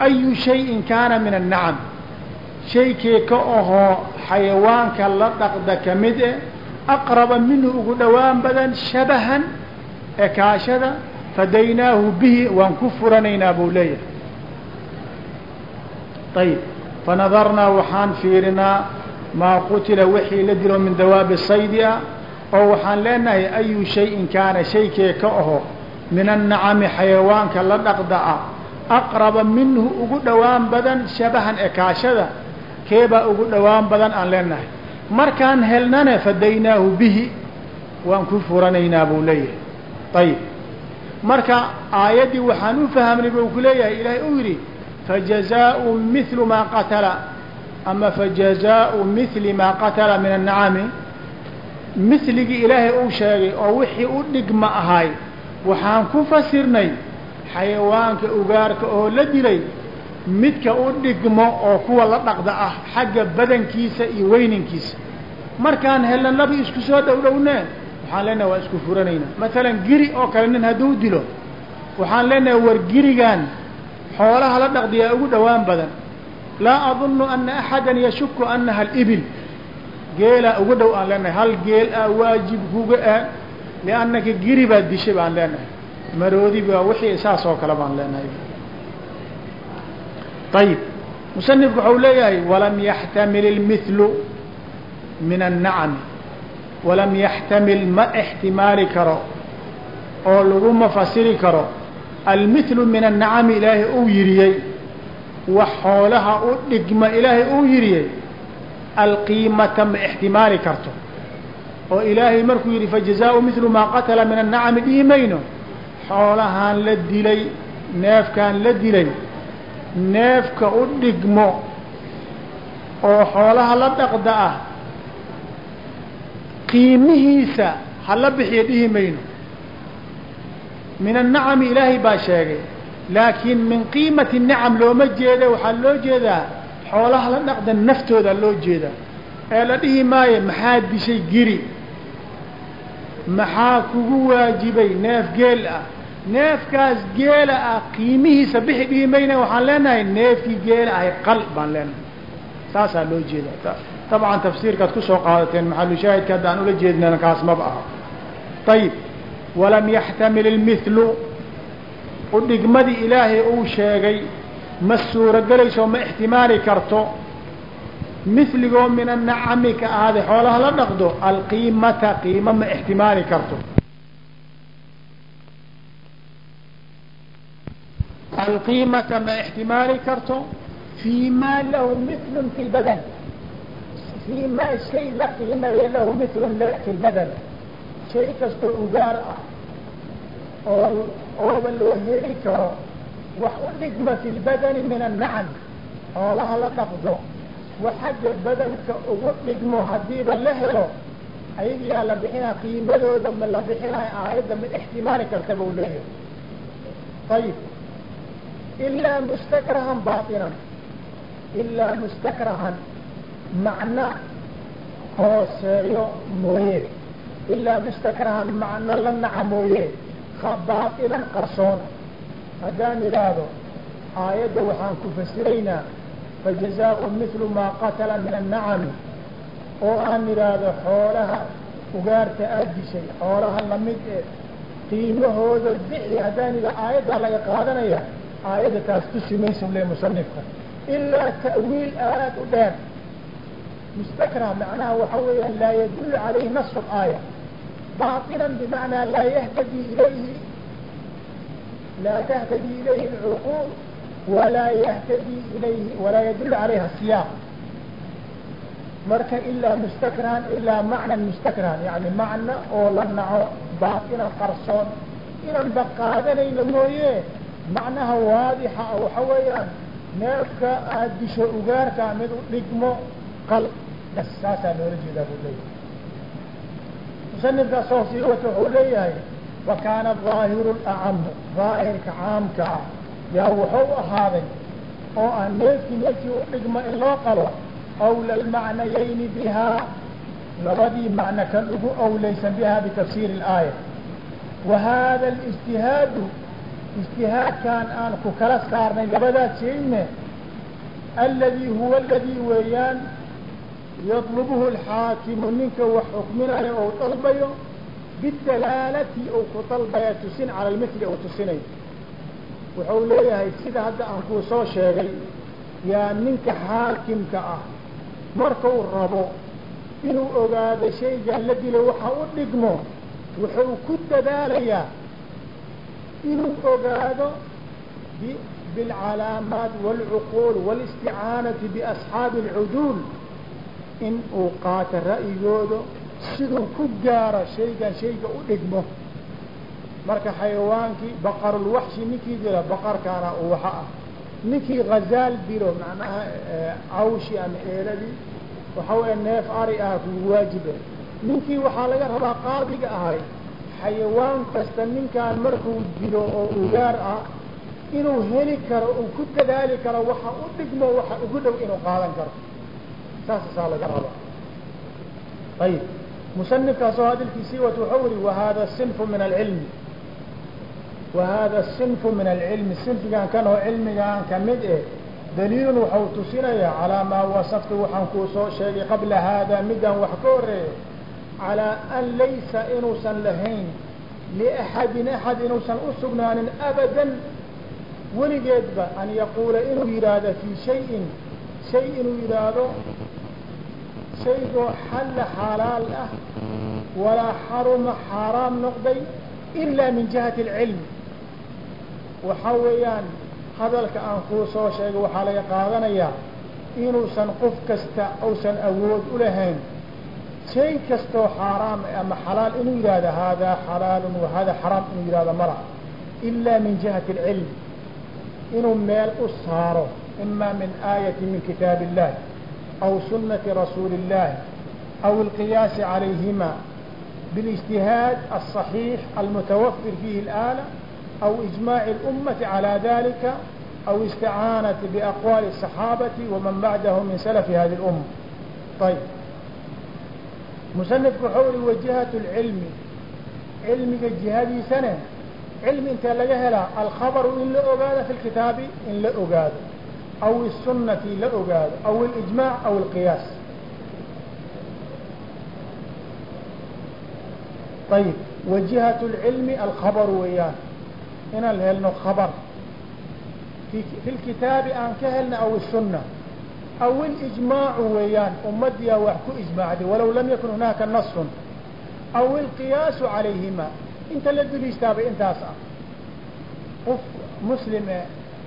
ayu shayin kaana min annacam. Shaykee ka ahoo xayawaanka la dhaqda ka mid eh aqraba minhu ugu dhowaan badan shabahan ekaashada fadaynaahu bihi waan ku furanaynaa buu leeyahay. Ayib fanadarnaa waxaan fiirinaa maa qutila wixii la dilo min dawaabi saydi ah oo waxaan leenahay ayu shayin kaana shaykee ka aho min annacami xayawaanka la dhaqda ah aqraba minhu ugu dhowaan badan shabahan ekaashada keebaa ugu dhowaan badan aan leenahay. Markaan helnane fadaynaahu bihi waan ku furanaynaa buu leeyahay. Ayib marka aayaddii waxaan u fahamnay buu ku leeyahay ilaahay uu yidhi fajazaau mithlu maa qatala ama fajazaau mithli maa qatala min annacami mithligii ilaahay uu sheegay oo wixii u dhigma ahay waxaan ku fasirnay xayawaanka ugaarka oo la dilay midka u dhigmo oo kuwa la dhaqda ah xagga badankiisa iyo weyninkiisa markaan helna nabi isku soo dhow dhownee waxaan leenahay waa isku furanaynaa maalan giri oo kale nin hadduu dilo waxaan leenahay war girigan xoolaha la dhaqdiyaa ugu dhowaan badan laa adunnu ana axadan yashuku anaha alibil. Geelaa ugu dhow aan leenahay hal geel ah waajib kuga ah liannaka giri baad dishay baan leenahay. Maroodi baa wixii saas oo kale baan leenahay. Ayib musanifku waxau leeyahay walam yaxtamil ilmithlu min annacami walam yaxtamil ma ixtimaali karo oo laguma fasiri karo. Almithlu min annacami ilaahay uu yiriyey wax xoolaha u dhigma ilaahay uu yiriyey alqiimata ma ixtimaali karto. oo ilaahay markuu yidhi fajazaau milu maa qatala min annacami dhihi mayno xoolahaan la dilay neefkaan la dilay neefka u dhigmo oo xoolaha la dhaqda ah qiimihiisa hala bixiyo dhihi mayno min annacami ilaahay baa sheegay laakiin min qiimati nicam looma jeeda waxaa loo jeedaa xoolaha la dhaqda naftooda loo jeedaa. Ee la dhihi maayo maxaa dishay giri? Maxaa kugu waajibay neef geel ah? Neefkaas geela ah qiimihiisa bixi dhihi mayna. Waxaan leenahay neefkii geela ahay qal baan leenahay. Saasaa loo jeeda dabcan tafsiirkaad ku soo qaadateen maxalushaahidka haddaan ula jeednana kaas maba aha ayib walam yaxtamil ilmithlu udhigmadii ilaahay uu sheegay ma suurogelayso ma ixtimaali karto mithligoo min annacami ka ahaaday xoolaha la dhaqdo alqiimata qiimo ma ixtimaali karto. Alqiimata ma ixtimaali karto. Fii maa lahu milun fi lbadan fii maa shay la qiimayo lahu milun fi lbadan shay kastoo ugaar ah oo ooba loo heli karo wax u dhigma fi lbadani min annacam xoolaha la dhaqdo wax xagga badanka ugu dhigmo haddiiba la helo ayagaa la bixinaa qiimadooda ma la bixinayo aayadda ma ixtimaali karta buu leeyahay ayib ilaa mustakrahan baatinan ilaa mustakrahan macno hooseeyo mooye ilaa mustakrahan macno la naca mooye baatilan qarsoona. Haddaan idhaahdo aayadda waxaan ku fasiraynaa fajazaau mithlu maa qatala min annacami oo aan idhaahdo xoolaha ugaarta aad dishay xoolaha la mid ee qiimahooda bixi haddaan idha aayaddaa laga qaadanaya aayadda taas tusi mayso le musanifka ilaa ta'wiil aad u dheer. Mustakrah macnaha waxa weeyaan laa yadullu calayhi nasu aaya baatilan bimacnaa laa yahtadi ilayhi laa tahtadi ilayhi alcuquul walaa yahtadi ilayhi walaa yadullu calayha siyaaq marka ilaa mustakrahan ilaa macnan mustakrahan yani macno oo la naco baatilan qarsoon inaan ba qaadanayno mooye macnaha waadixa ah waxa weeyaan neefka aad disho ugaarka mid u dhigmo qal bas saasaa loola jeedaa buu leeyahay musanifka soo sii wata wuxuu leeyahay wa kaana daahiru lacamu daahirka caamka ah. Yaa wuxuu ahaaday oo aan neefkii neefkii u dhigmo in loo qalo awla lmacnayayni bihaa labadii macno kan ugu awlaysan bihaa bitafsiiri اlaaya wa hada اlijtihaadu ijtihaadkan aan ku kala saarnay labadaas shayne aladi huwa aladii weeyaan yadlubuhu alxaakimu ninka wax xukminayo ou dalbayo bidalaalati uu ku dalbaya tusin cala almili uu tusinayo wuxuu leeyahay sida hadda aan kuu soo sheegay yaa ninka xaakimka ah markuu rabo inuu ogaado shaygan la dilo waxa u dhigmo wuxuu ku dadaalayaa inuu ogaado bilcalaamaat waalcuquul waalisticaanati biasxaabi alcuduul in uu qaato ra'yigooda siduu ku gaaro shaygan shayga u dhigmo. Marka xayawaankii baqarulwaxshi ninkii dilo baqarkaana uwaxa ah. Ninkii ghazaal dilo macnaha cawshi ama eeladii waxa weya neef ari ah kugu waajibe. Ninkii waxaa laga rabaa qaadiga ahay xayawaan kasta ninkaan markuu dilo oo ugaar ah inuu heli karo uu ku dadaali karo waxa u dhigmo waxa ugu dhow inuu qaadan karo saasasaa laga rabaa. Ayib. Musanifkaasoo hadalkiisii wat wuxuu yihi wahada sinfu min alcilmi wahada sinfu min alcilmi sinfigan kan oo cilmigaan ka mid eh daliilun waxau tusinayaa calaa maa wasaftu waxaan kuu soo sheegay qabla haada midaan wax ka horeeyo calaa an laysa inuusan lahayn liaxadin axad inuusan u sugnaanin abadan weligeedba an yaquula inuu yidhaahdo fii shayin shay inuu yidhaahdo shaygoo xalla xalaal ah walaa xaruma xaaraam noqday ilaa min jihati alcilmi waxaa weeyaan hadalka aan kuu soo sheegay waxaa laga qaadanayaa inuusan qof kasta uusan awood u lahayn. Shay kastoo xaaraam ama xalaal inuu yihahdo haadaa xalaalun wa hada xaraam inuu yihahdo mala ilaa min jihati alcilm inuu meel u saaro ima min aayati min kitaab illahi aw sunati rasuuli illahi aw alqiyaasi calayhima بالاجتهاد الصحيح المتوفر فيه الآلة أو إجماع الأمة على ذلك أو استعانة بأقوال الصحابة ومن بعدهم من سلف هذه الأمة طيب مصنف حول وجهة العلم علم جهادي سنة علم انت لجهلا الخبر إن لأقاد في الكتاب إن لأقاد أو السنة لأقاد أو الإجماع أو القياس طيب وجهة العلم الخبر وياه هنا الهلنا خبر في, في الكتاب أن كهلنا أو السنة أو الإجماع ويان أمدي وحكو إجماع دي ولو لم يكن هناك نص أو القياس عليهما انت الذي ليستاب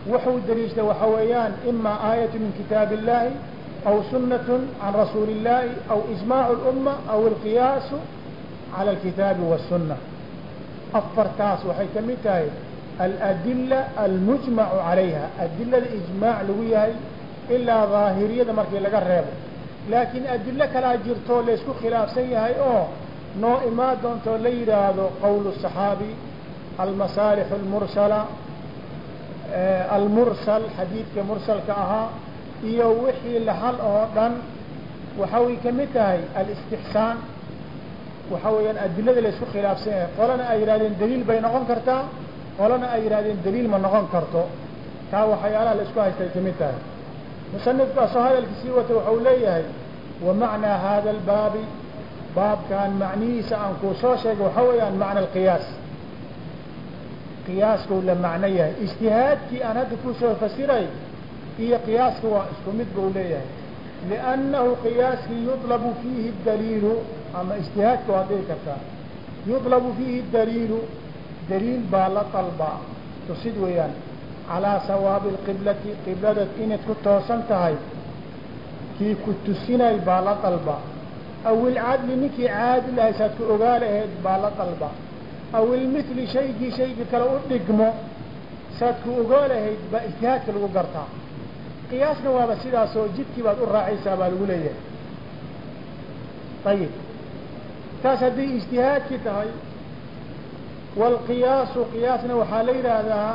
انت أسأل قف مسلم وحو دريشة وحويان إما آية من كتاب الله أو سنة عن رسول الله أو إجماع الأمة أو القياس على الكتاب والسنة أفرتاس وحي كمتاي الأدلة المجمع عليها أدلة الإجماع لوياي إلا ظاهرية مركي لغا ريبو لكن أدلة كلا جرتو ليسكو خلاف سيهاي أو نو إما دونتو ليرادو قول الصحابي المصالح المرسلة آه almursal xadiidka mursalka ahaa iyo wixii la hal oo dhan waxa way ka mid tahay alistixsaan. Waxa weeyaan adilada la isku khilaafsan yahay qolana ay yidhahdeen daliil bay noqon kartaa qolana ay yidhahdeen daliil ma noqon karto. Taa waxyaalaha la isku haystay ka mid tahay. Musanifka soo hadalkiisii wata waxa waxau leeyahay wa macnaa hada albaabi baabkan macnihiisa aan kuu soo sheegay waxa weeyaan macna alqiyaas qiyaaskuu la macno yahay. Ijtihaadkii aan hadda ku soo fasiray iyo qiyaaska waa isku mid buu leeyahay. Liannahu qiyaaskii yudlabu fiihi daliilu ama ijtihaadka waad dhihi kartaa yudlabu fiihi daliilu daliil baa la dalbaa. Tusid weeyaan calaa sawaabi alqiblati qibladaad inaad ku toosan tahay kii ku tusinay baa la dalbaa. Aw ilcadli ninkii caadil ahay saad ku ogaa lahayd baa la dalba aw ilmithli shaygii shaygii kale u dhigmo saad ku ogaa lahayd baa ijtihaadka lagu gartaa qiyaasna waaba sidaasoo jidkii baad u raacaysaa baa lagu leeyahay ayib taas hadday ijtihaadkii tahay waalqiyaasu qiyaasna waxaa la yidhaahdaa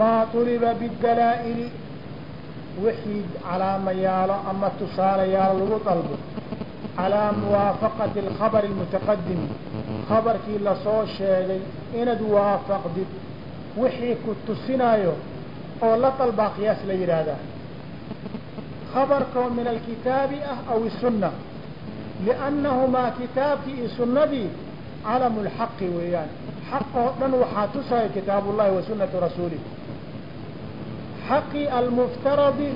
maa tuliba bidalaa'ili wixii calaamayaalo ama tusaalayaalo lagu dalbo calaa muwaafaqati alkhabari almutaqadim khabarkii la soo sheegay inaad waafaqdid wixii ku tusinaayo oo la dalbaa qiyaas la yidhaahdaa. Khabarkoo min alkitaabi ah aw isunna liannahumaa kitaabkii iyo sunnadii calamu lxaqi weeyaan. Xaq oo dhan waxaa tusaya kitaabu ullahi wa sunnatu rasuulih xaqii almuftaradi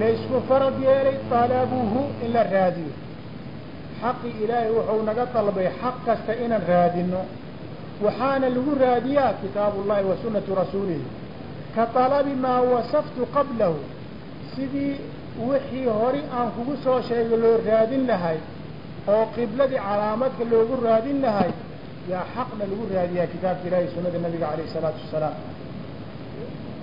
laysku farad yeelay talabuhu in la raadiyo xaqi ilaahay wuxuu naga dalbay xaq kasta inaan raadino waxaana lagu raadiyaa kitaabullahi wa sunnatu rasuulihi. Ka talabi maa wasaftu qablahu. Sidii wixii hori aan kugu soo sheegay loo raadin lahay oo qibladii calaamadka loogu raadin lahay yaa xaqna lagu raadiyaa kitaabka ilahi sunada nabiga alayh salaatu wasalaam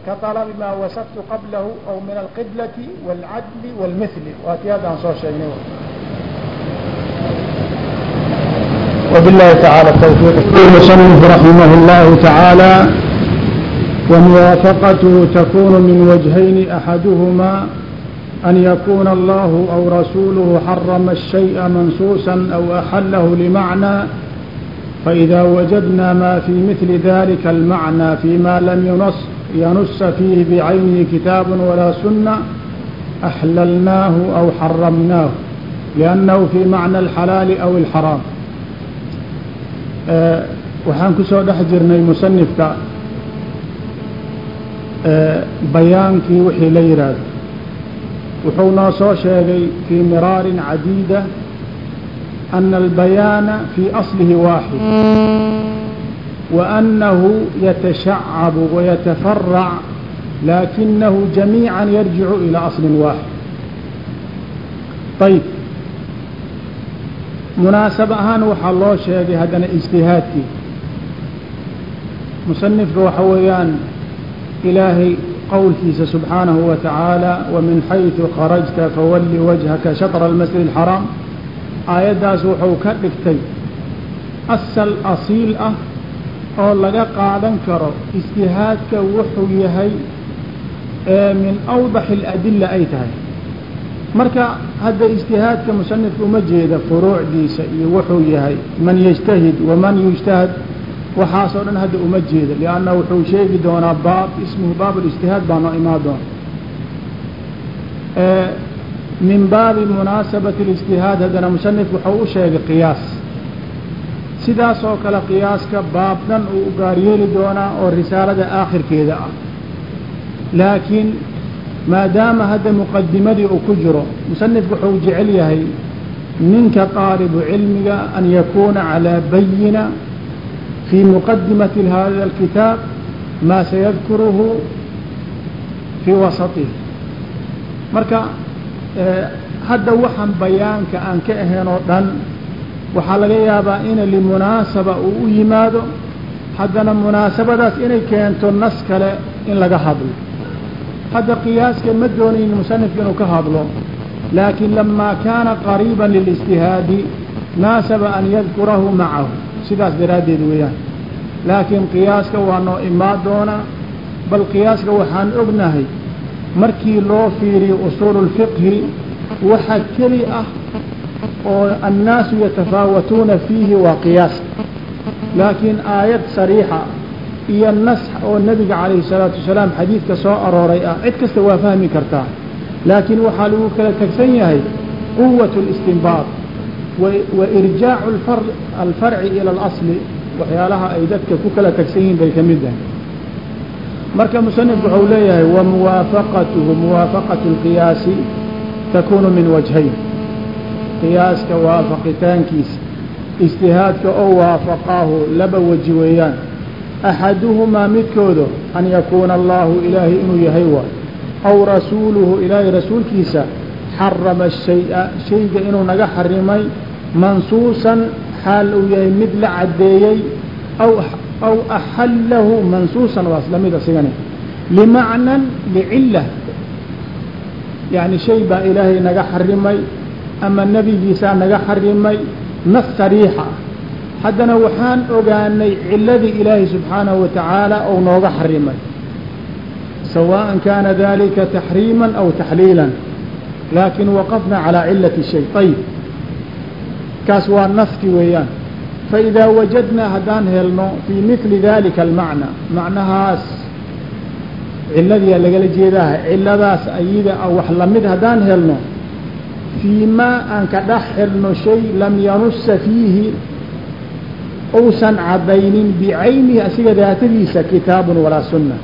ka talabi maa wasaftu qablahu aw min alqiblati waalcadli waalmithli waa ti aan soo sheegnay. وبالله تعالى التوفيق المصنف رحمه الله تعالى وموافقته تكون من وجهين أحدهما أن يكون الله أو رسوله حرم الشيء منصوصا أو أحله لمعنى فإذا وجدنا ما في مثل ذلك المعنى فيما لم ينص ينص فيه بعينه كتاب ولا سنة أحللناه أو حرمناه لأنه في معنى الحلال أو الحرام waxaan ku soo dhex jirnay musanifka bayaankii wixii la yidhaahdo wuxuu noo soo sheegay fii miraarin cadiida ana albayaana fii aslihi waaxid wa annahu yatashacabu wayatafarac laakinahu jamiica yarjicu ilaa aslin waaxid. Ayb munaasab ahaan waxaa loo sheegay haddana ijtihaadkii. Musanifka waxa weeyaan ilaahay qowlkiisa subxaanahu wa tacaala wamin xaytu kharajta fawalli wajhaka shatra almasjid alxaraam aayaddaas wuxuu ka dhigtay asal asiil ah oo laga qaadan karo ijtihaadka wuxuu yahay ee min awdaxi aladilla ay tahay marka hadda ijtihaadka musanifka uma jeeda furuucdiisa iyo wuxuu yahay man yajtahid waman yujtahad waxaasoo dhan hadda uma jeeda lianna wuxuu sheegi doonaa baab ismuhu baab اlijtihaad baa noo imaan doona min baabi munaasabati اlijtihaad haddana musanif wuxuu u sheegay qiyaas. Sidaas oo kale qiyaaska baab dhan uu u gaar yeeli doonaa oo risaalada aakhirkeeda ah. Laakiin maadaama hadda muqadimadii uu ku jiro musanifku wuxuu jecel yahay ninka qaalibu cilmiga an yakuuna calaa bayina fii muqadimati hada alkitaab maa sayadkuruhu fii wasatihi. Marka hadda waxaan bayaanka aan ka ahayn oo dhan waxaa laga yaabaa ina limunaasaba uu u yimaado haddana munaasabadaas inay keento nas kale in laga hadlo hadda qiyaaska ma doonayn musanifka inuu ka hadlo. Laakiin lamaa kaana qariiba lilijtihaadi naasaba an yadkurahu macahu. Sidaas daraaddeed weeyaan. Laakiin qiyaaska waa noo imaan doonaa bal qiyaaska waxaan ognahay markii loo fiiriyo usuulu اlfiqhi waxa keli ah oo annaasu yatafaawatuuna fiihi waa qiyaaska laakiin aayad sariixa iyo nasx oo nabiga calayhi salaatu wasalaam xadiidka soo arooray ah. Cid kasta waa fahmi kartaa. Laakiin waxaa lagu kala tegsan yahay quwat اlistinbaad wa irjaacu alfarci ila alasli. Waxyaalaha ay dadka ku kala tegsan yihiin bay ka mid tahay. Marka musanifku wuxuu leeyahay wa muwaafaqatuhu muwaafaqatu اlqiyaasi takuunu min wajhayn qiyaaska waafaqitaankiisa ijtihaadka oo waafaqaahu laba waji weeyaan axaduhumaa midkooda an yakuuna allahu ilaahay inuu yahay waay aw rasuuluhu ilaahay rasuulkiisa xarama shay'a shayga inuu naga xarimay mansuusan xaal uu yahay mid la caddeeyey aw axallahu mansuusan waa isla mid asigani limacnan licilla yacni shay baa ilaahay naga xarimay ama nebigiisaa naga xarimay nas sariixa haddana waxaan ogaanay ciladii ilaahay subxaanahu wa tacaala ou nooga xarimay. Sawaaءan kaana dalika taxriima aw taxliila laakin waqafna calaa cilati shay. Ayib kaas waa naski weeyaan. Faidaa wajadnaa haddaan helno fii mili dalika almacna macnahaas ciladiyaa lagala jeedaha ciladaas ayida a wax la mid haddaan helno fii maa aan ka dhex helno shay lam yanusa fiihi uusan caddaynin bicaynihi asiga daatadiisa kitaabun walaa sunna.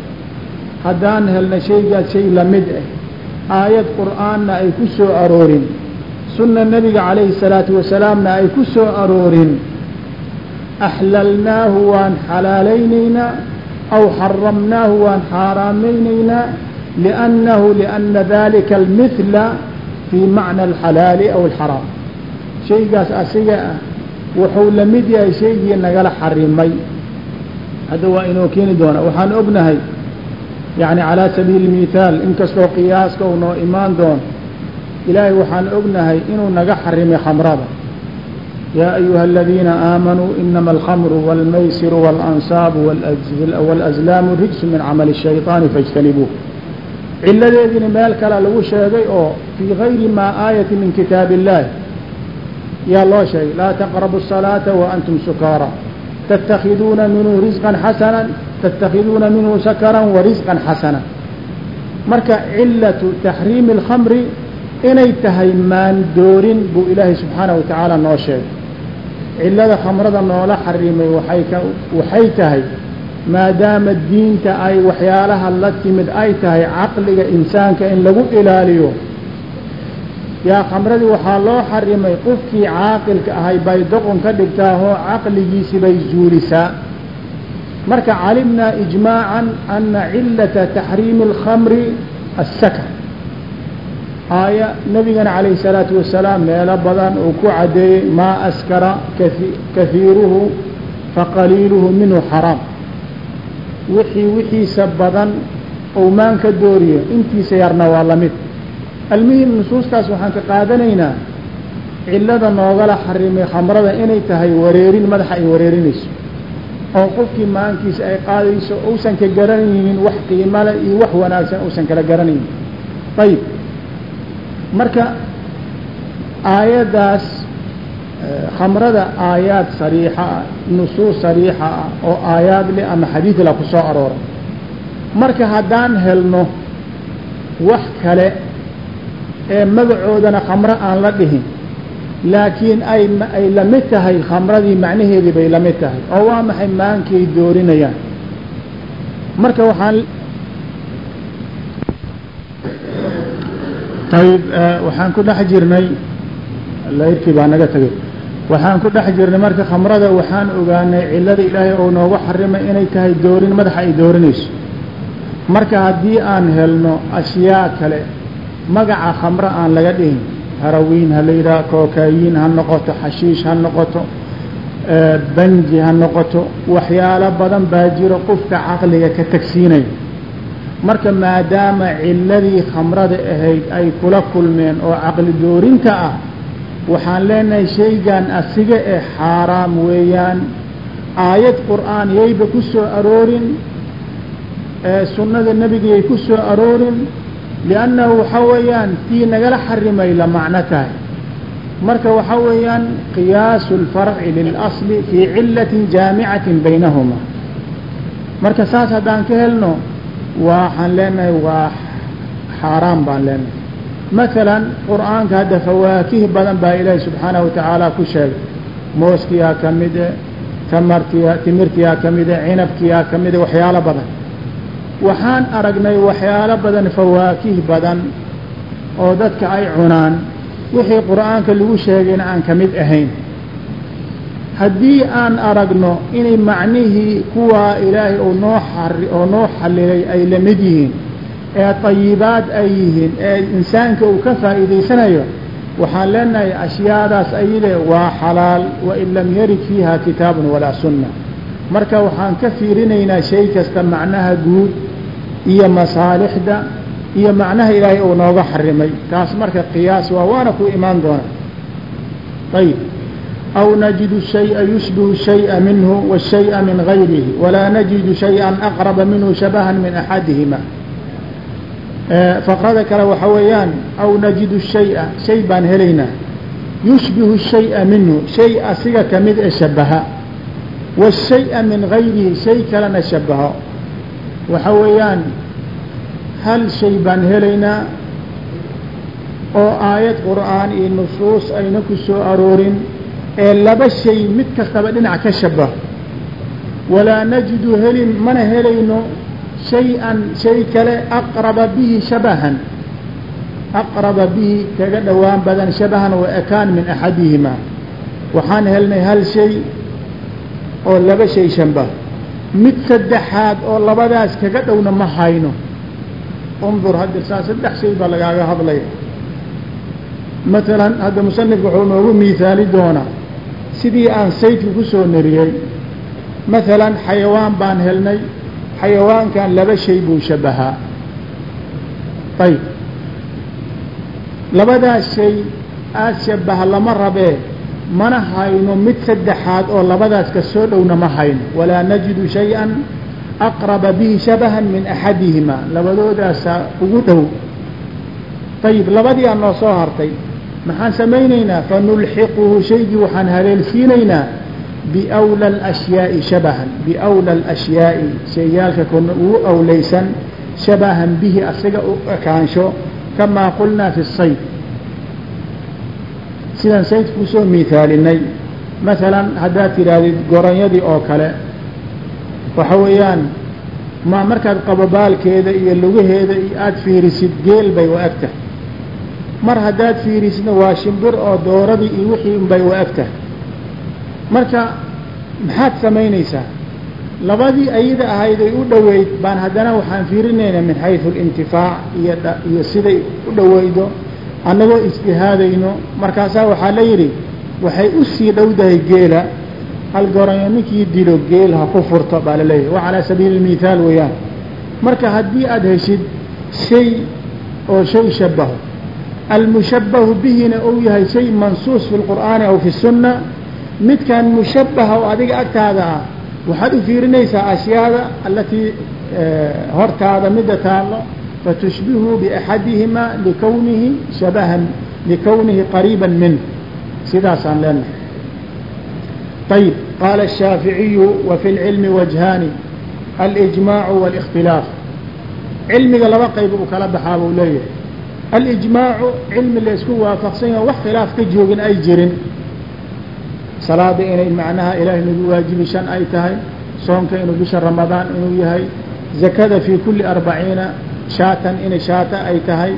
Haddaan helna shaygaas shay la mid ah aayad qur'aanna ay ku soo aroorin. Sunna nebiga calayhi الsalaatu wasalaamna ay ku soo aroorin. Axlalnaahu waan xalaalaynaynaa aw xaramnaahu waan xaaraamaynaynaa liannahu lianna dalika almithla fii macna alxalaali aw alxaraam. Shaygaas asiga ah wuxuu la mid yahay shaygii nagala xarimay. Hadda waa inoo keeni doona waxaan ognahay yani calaa sabiili mithaal inkastoo qiyaaska u noo imaan doono ilaahay waxaan ognahay inuu naga xarimay khamrada. Yaa ayuha aladiina aamanuu inama alkhamru walmaysiru waalansaabu walazlaamu rijsu min camali shayطaani fajtanibuuh ciladeediina meel kale lagu sheegay oo fii gayri maa aayati min kitaab illahi yaa loo sheegay laa taqrabu الsalaaةa waantum sukaara tattakiduuna minhu risqan xasana tattakiduuna minhu sakaran wa risqan xasana marka cilatu taxriimi اlkhamri inay tahay maandoorin buu ilaahay subxaanaه wa tacaala noo sheegay cilada khamrada noola xarimay waay ka waxay tahay maadaama diinta ay waxyaalaha la timid ay tahay caqliga insaanka in lagu ilaaliyo yaa khamradi waxaa loo xarimay qofkii caaqilka ahay bay doqon ka dhigtaahoo caqligiisii bay zuulisaa. Marka calimnaa ijmaacan ana cilata taxriimi alkhamri asakar aaya nabigana calayhi salaatu wasalaam meelo badan uu ku caddeeyey maa askara kahiiruhu faqaliiluhu minhu xaraam. Wixii wixiisa badan ou maan ka dooriyo intiisa yarna waa la mid almuhim nusuustaas waxaan ka qaadanaynaa cillada noogala xarimay khamrada inay tahay wareerin madaxa ay wareerinayso. Oo qofkii maankiisa ay qaadayso uusan ka garanaynin wax qiimale iyo wax wanaagsan uusan kala garanaynin. Ayib marka aayaddaas khamrada aayaad sariixa ah nusuus sariixa ah oo aayaad leh ama xadiid la ku soo arooray. Marka haddaan helno wax kale ee magacoodana khamro aan la dhihin. Laakiin ay ay la mid tahay khamradii macnaheedii bay la mid tahay. Oo waa maxay maankay doorinayaan? Marka waxaan ayib waxaan ku dhex jirnay layrkii baa naga tegay waxaan ku dhex jirnay marka khamrada waxaan ogaanay cillada ilaahay oo noogu xarimay inay tahay doorin madaxa ay doorinayso. Marka haddii aan helno ashyaa kale magaca khamro aan laga dhihin. Harawiin ha la yidhaha kookayiin ha noqoto xashiish ha noqoto banji ha noqoto. Waxyaalo badan baa jiro qofka caqliga ka tagsiinaya marka maadaama cilladii khamrada ahayd ay kula kulmeen oo caqli doorinta ah waxaan leenahay shaygan asiga ee xaaraam weeyaan. Aayad qur'aan yayba ku soo aroorin sunnada nebigayay ku soo aroorin liannahu waxa weeyaan tii nagala xarimay la macno tahay marka waxa weeyaan qiyaasu اlfarci lilasli fii cilatin jaamicatin baynahuma marka saas haddaan ka helno waxaan leenahay waa xaaraan baan leenahay masalan qur'aanka hadda fawaakih badan baa ilaahi subxaanahu watacaala ku sheegay mooskiyaa ka mide tamartiya timirtiyaa ka mide waxyaalo badan waxaan aragnay waxyaalo badan fawaakih badan oo dadka ay cunaan. Wixii qur'aanka lagu sheegayna aan ka mid ahayn. Haddii aan aragno inay macnihii kuwaa ilaahay oo noo oo noo xallilay ay la mid yihiin ee tayibaad ay yihiin ee insaanka uu ka faa'iidaysanayo waxaan leenahay ashyaadaas ayile waa xalaal wain lam yarid fiiha kitaabun walaa sunna marka waxaan ka fiirinaynaa shay kasta macnaha guud iyo masaalixda iyo macnaha ilaahay uu nooga xarimay. Taas marka qiyaas waa waana ku imaan doona. Ayib aw najidu shaya yushbihu shaya minhu washaya min gayrihi walaa najidu shaya aqraba minhu shabahan min axadihima eh, faqrada kale waxa weeyaan aw najidu shaya shay baan helaynaa yushbihu shaya minhu shay asiga ka mid e shabaha. Washay min gayrihi shay kalena shabaho waxa weeyaan hal shay baan helaynaa oo aayad qur'aan iyo nusuus ayna ku soo aroorin ee laba shay mid kastaba dhinac ka shabaho walaa najidu helin mana helayno shay-an shay kale aqraba bihi shabahan. Aqraba bihi kaga dhowaan badan shabahan wa ekaan min axadihima waxaan helnay hal shay oo laba shay shambah mid saddexaad oo labadaas kaga dhowna ma hayno. Undur hadda saa saddex shay baa lagaaga hadlaya. Matalan hadda musanifka wuxuu noogu miihaali doonaa sidii aan saydka ku soo nariyey masalan xayawaan baan helnay xayawaankan laba shay buu shabahaa. Ayb labadaas shay aada shabaha lama rabee mana hayno mid saddexaad oo labadaas ka soo dhowna ma hayno. Walaa najidu shay-an aqraba bihi shabahan min axadihima. Labadoodaasa ugu dhow. Ayib labadii aan noo soo hartay maxaan samaynaynaa? Fanulxiquhu shaygii waxaan haleelsiinaynaa biwla alashyaai shabahan. Biwla alashyaai shayyaalka kuna ugu awlaysan shabahan bihi asiga u ekaansho. Kamaa qulnaa fi sayd sidaan sayd ku soo miihaalinay masalan haddaad tidhaahdid goronyadii oo kale waxa weeyaan ma markaad qababaalkeeda iyo lugaheeda iyo aada fiirisid geel bay u egtahay. Mar haddaad fiirisidna waa shimbir oo dooradii iyo wixii unbay u egtahay. Marka maxaad samaynaysaa? Labadii ayada ahayd ay u dhoweyd baan haddana waxaan fiirinaynaa min xaysu alintifaac iyo iyo siday u dhoweydo annagoo ijtihaadayno markaasaa waxaa la yidhi waxay u sii dhowdahay geela hal ninkii dilo geel ha ku furto baa la leeyahay. Waa calaa sabiili lmithaal weeyaan. Marka haddii aada heshid shay oo shay shabaho almushabahu bihina uu yahay shay mansuus fi lqur'aani aw fi sunna midkan mushabaha oo adiga agtaada ah waxaad u fiirinaysaa ashyaada alatii hortaada mida taallo fatushbihu biaxadihima likawnihi shabahan likawnihi qariiba minh sidaasaan leenahay ayib qaala الshaaficiyu wa fi lcilmi wajhaani alijmaacu wاlاkhtilaaf cilmiga laba qayb uu kala baxaa buu leeyahay alijmaacu cilmi laysku waafaqsan yaho wax khilaaf ka joogin ay jirin salaada inay macnaha ilaahay nagu waajibi shan ay tahay soonka inuu bisha ramadaan inuu yahay zakada fii kulli arbaciina shaatan inay shaata ay tahay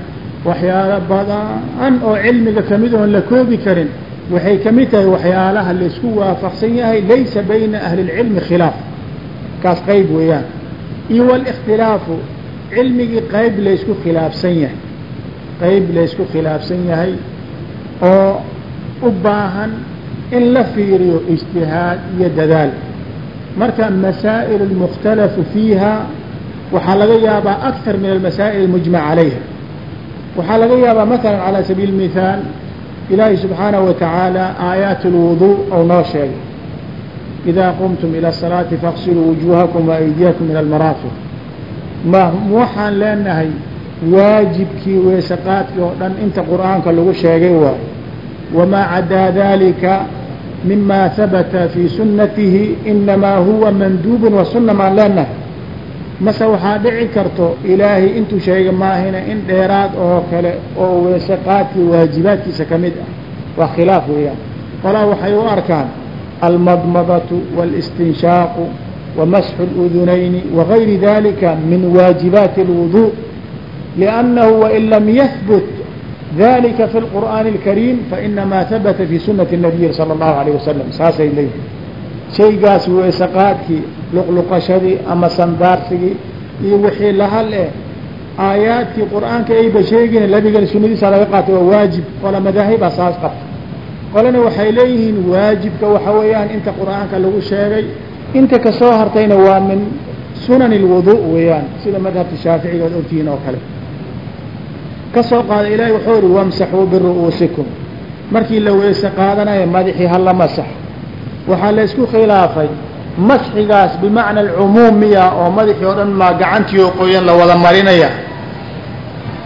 waxyaalo badan oo cilmiga kamid oon la koobi karin waxay ka mid tahay waxyaalaha laysku waafaqsan yahay laysa bayna ahli اlcilmi khilaaf kaas qayb weeyaan iyo wاlاkhtilaafu cilmigii qayb laysku khilaafsan yahay qayb laysku khilaafsan yahay oo u baahan in la fiiriyo ijtihaad iyo dadaal marka masaa'il اlmukhtalafu fiiha waxaa laga yaabaa akar min almasaa'il اlmujmac calayha waxaa laga yaabaa maala calى sabiili mithaal ilaahi subxaanaه wa tacaala aayaat اlwudu ou noo sheegay idaa qumtum ilى الsalaati faqsiluu wujuuhakum waaydiyakum min almaraafiq ma waxaan leenahay waajibkii weesaqaadkii oo dhan inta qur'aanka lagu sheegay waayo wamaa cadaa dalika mima habata fii sunnatihi inamaa huwa manduubun wa sunna maan leenahay mase waxaa dhici karto ilaahay intuu sheegay maahina in dheeraad oo kale oo weesaqaadkii waajibaadkiisa ka mid ah waa khilaaf weeyaan qolaa waxay u arkaan almadmadatu wاlistinshaaqu wamasxu اludunayni wagayri dalika min waajibaati اlwudu liannahu wain lam yahbut dalika fi lqur'aani اlkariim fainamaa habata fi sunati الnabiyi salى اllahu alayh wasalam saasay leeyihin shaygaas weesaqaadkii luqluqashadii ama sandaarsigii iyo wixii lahal eh aayaadkii qur'aanka ayba sheegin nabigana sunadiisa laga qaatay waa waajib qola madaahibaa saas qabta qolana waxay leeyihiin waajibka waxa weeyaan inta qur'aanka lagu sheegay inta ka soo hartayna waa min sunan اlwudu weeyaan sida madhabka shaaficiga od ogtihiin oo kale. Kasoo qaada ilahi wuxuu ihi wamsaxuu biru'uusikum. Markii la weese qaadanayo madaxii hala masax. Waxaa la isku khilaafay masxigaas bimacna alcumuum miya oo madaxii oo dhan maa gacantii oo qoyan la wada marinaya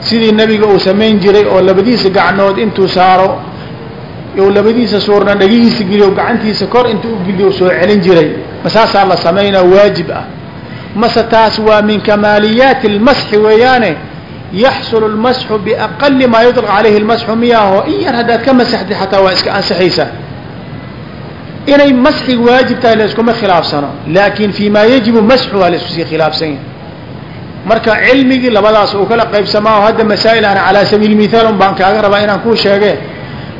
sidii nebiga uu samayn jiray oo labadiisa gacnood intuu saaro ou labadiisa suurna dhagihiisa geliyo gacantiisa kor intuu u geliyo soo celin jiray masaasaa la samaynaa waajib ah mase taas waa min kamaaliyaati اlmasxi weeyaane yaxsulu اlmasxu biaqali maa yuطlq calayhi اlmasxu miyaho in yar haddaad ka masaxtay xataa waa iska ansaxaysaa inay masxig waajib tahay layskuma khilaafsano. Laakin fi ma yajibu masxu waa laysku sii khilaafsan yahay. Marka cilmigii labadaas uu kala qaybsamaa oo hadda masaa'il aan calaa sabiili mithaal un baan kaaga rabaa inaan kuu sheege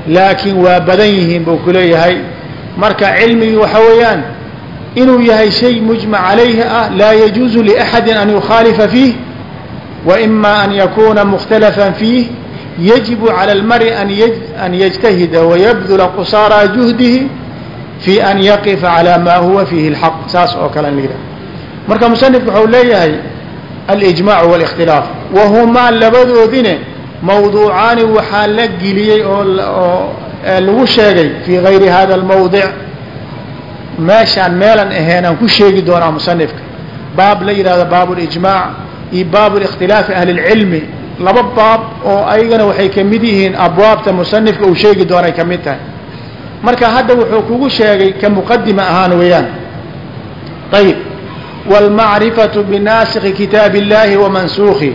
laakiin waa badan yihiin buu kuleeyahay marka cilmigii waxa weeyaan inuu yahay shay mujmac calayhi ah laa yajuuzu liaxadi an yukhaalifa fiih wa ima an yakuna mukhtalafan fiih yajibu cala almari an yajtahida wayabdula qusaara juhdihi fi an yaqifa calى ma huwa fiihi اlxaq saas oo kale an layidhaha marka musanifku waxau leeyahay alijmac wاlاkhtilaaf wahumaa labadoodine mawduucaani waxaa la geliyey oo lagu sheegay fii gayri hada اlmawdic meeshaan meelan ahayn aan ku sheegi doonaa musanifka baab la yidhahdo baab اlijmac iyo baab اkhtilaafi ahli اlcilmi laba baab oo ayagana waxay kamid yihiin abwaabta musanifka uu sheegi doonay kamid tahay marka hadda wuxuu kugu sheegay ka muqadima ahaan weeyaan ayib wاlmacrifaةu binaasiki kitaab الlahi wamansuuki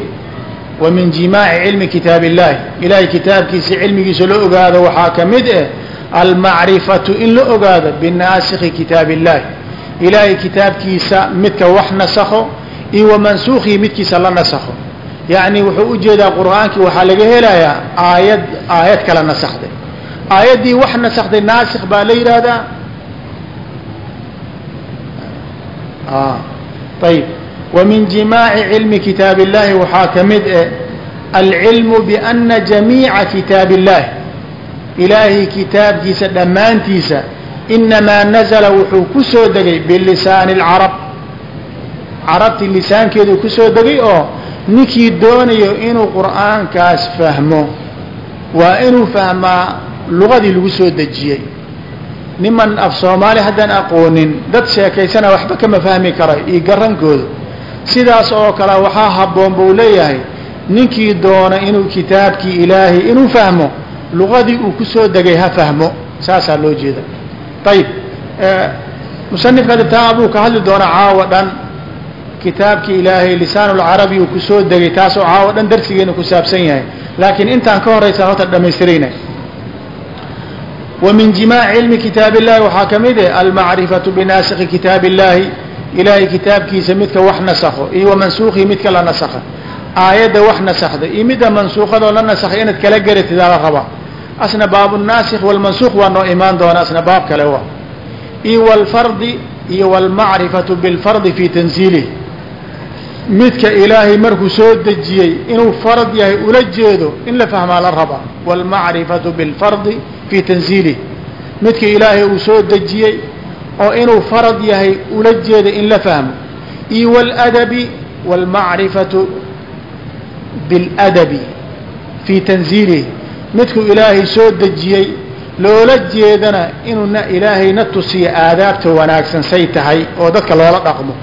wa min jimaaci cilmi kitaab الlahi ilahay kitaabkiisa cilmigiisa la ogaado waxaa kamid eh almacrifatu in la ogaado binaasiki kitaab الlahi ilahay kitaabkiisa midka wax nasakho iyo wamansuukihi midkiisa la nasakho yacni wuxuu ujeedaa qur'aankii waxaa laga helayaa aayad aayad kala nasakday aayaddii wax nasakday naasikh baa la yidhaahdaa. Ayib wa min jimaaci cilmi kitaab illahi waxaa ka mid eh alcilmu biana jamiica kitaab illahi ilaahay kitaabkiisa dhammaantiisa inamaa nazala wuxuu ku soo degay bilisaani اlcarab carabti lisaankeedu ku soo degay oo ninkii doonayo inuu qur'aankaas fahmo. Waa inuu fahmaa lugadii lagu soo dejiyey. Niman af soomaali haddaan aqoonin dad sheekaysana waxba kama fahmi karay iyo garankooda sidaas oo kale waxaa habboon buu leeyahay ninkii doona inuu kitaabkii ilaahay inuu fahmo lugadii uu ku soo degay ha fahmo. Saasaa loo jeeda ayib musanifka taa abuu ka hadli doona caawa dhan. Kitaabkii ilaahay lisaanulcarabi uu ku soo degay taasoo caawa dhan darsigeena ku saabsan yahay. Laakiin intaan ka horaysa horta dhamaystirayna min jimaaci cilmi kitaab illahi waxaa ka mid ah almacrifatu binaasikhi kitaab illaahi ilaahay kitaabkiisa midka wax nasakho iyo wa mansuukhii midka la nasakha aayadda wax nasakda iyo midda mansuuqadoo la nasakhay inaad kala garatid ala rabaa asna baabu naasikh walmansuuq waa noo imaan doona asna baab kale iyo walfardi iyo walmacrifatu bilfardi fi tanziilih midka ilaahay markuu soo dejiyey inuu farad yahay ula jeedo in la fahmaa la rabaa walmacrifatu bilfardi fi tanziilih midka ilaahay uu soo dejiyey oo inuu farad yahay ula jeeda in la fahmo. Iyo waladabi walmacrifatu biladabi fi tanziilih midkuu ilaahay soo dejiyey loola jeedana inuuna ilaahay na tusiyo aadaabta wanaagsan say tahay oo dadka loola dhaqmo.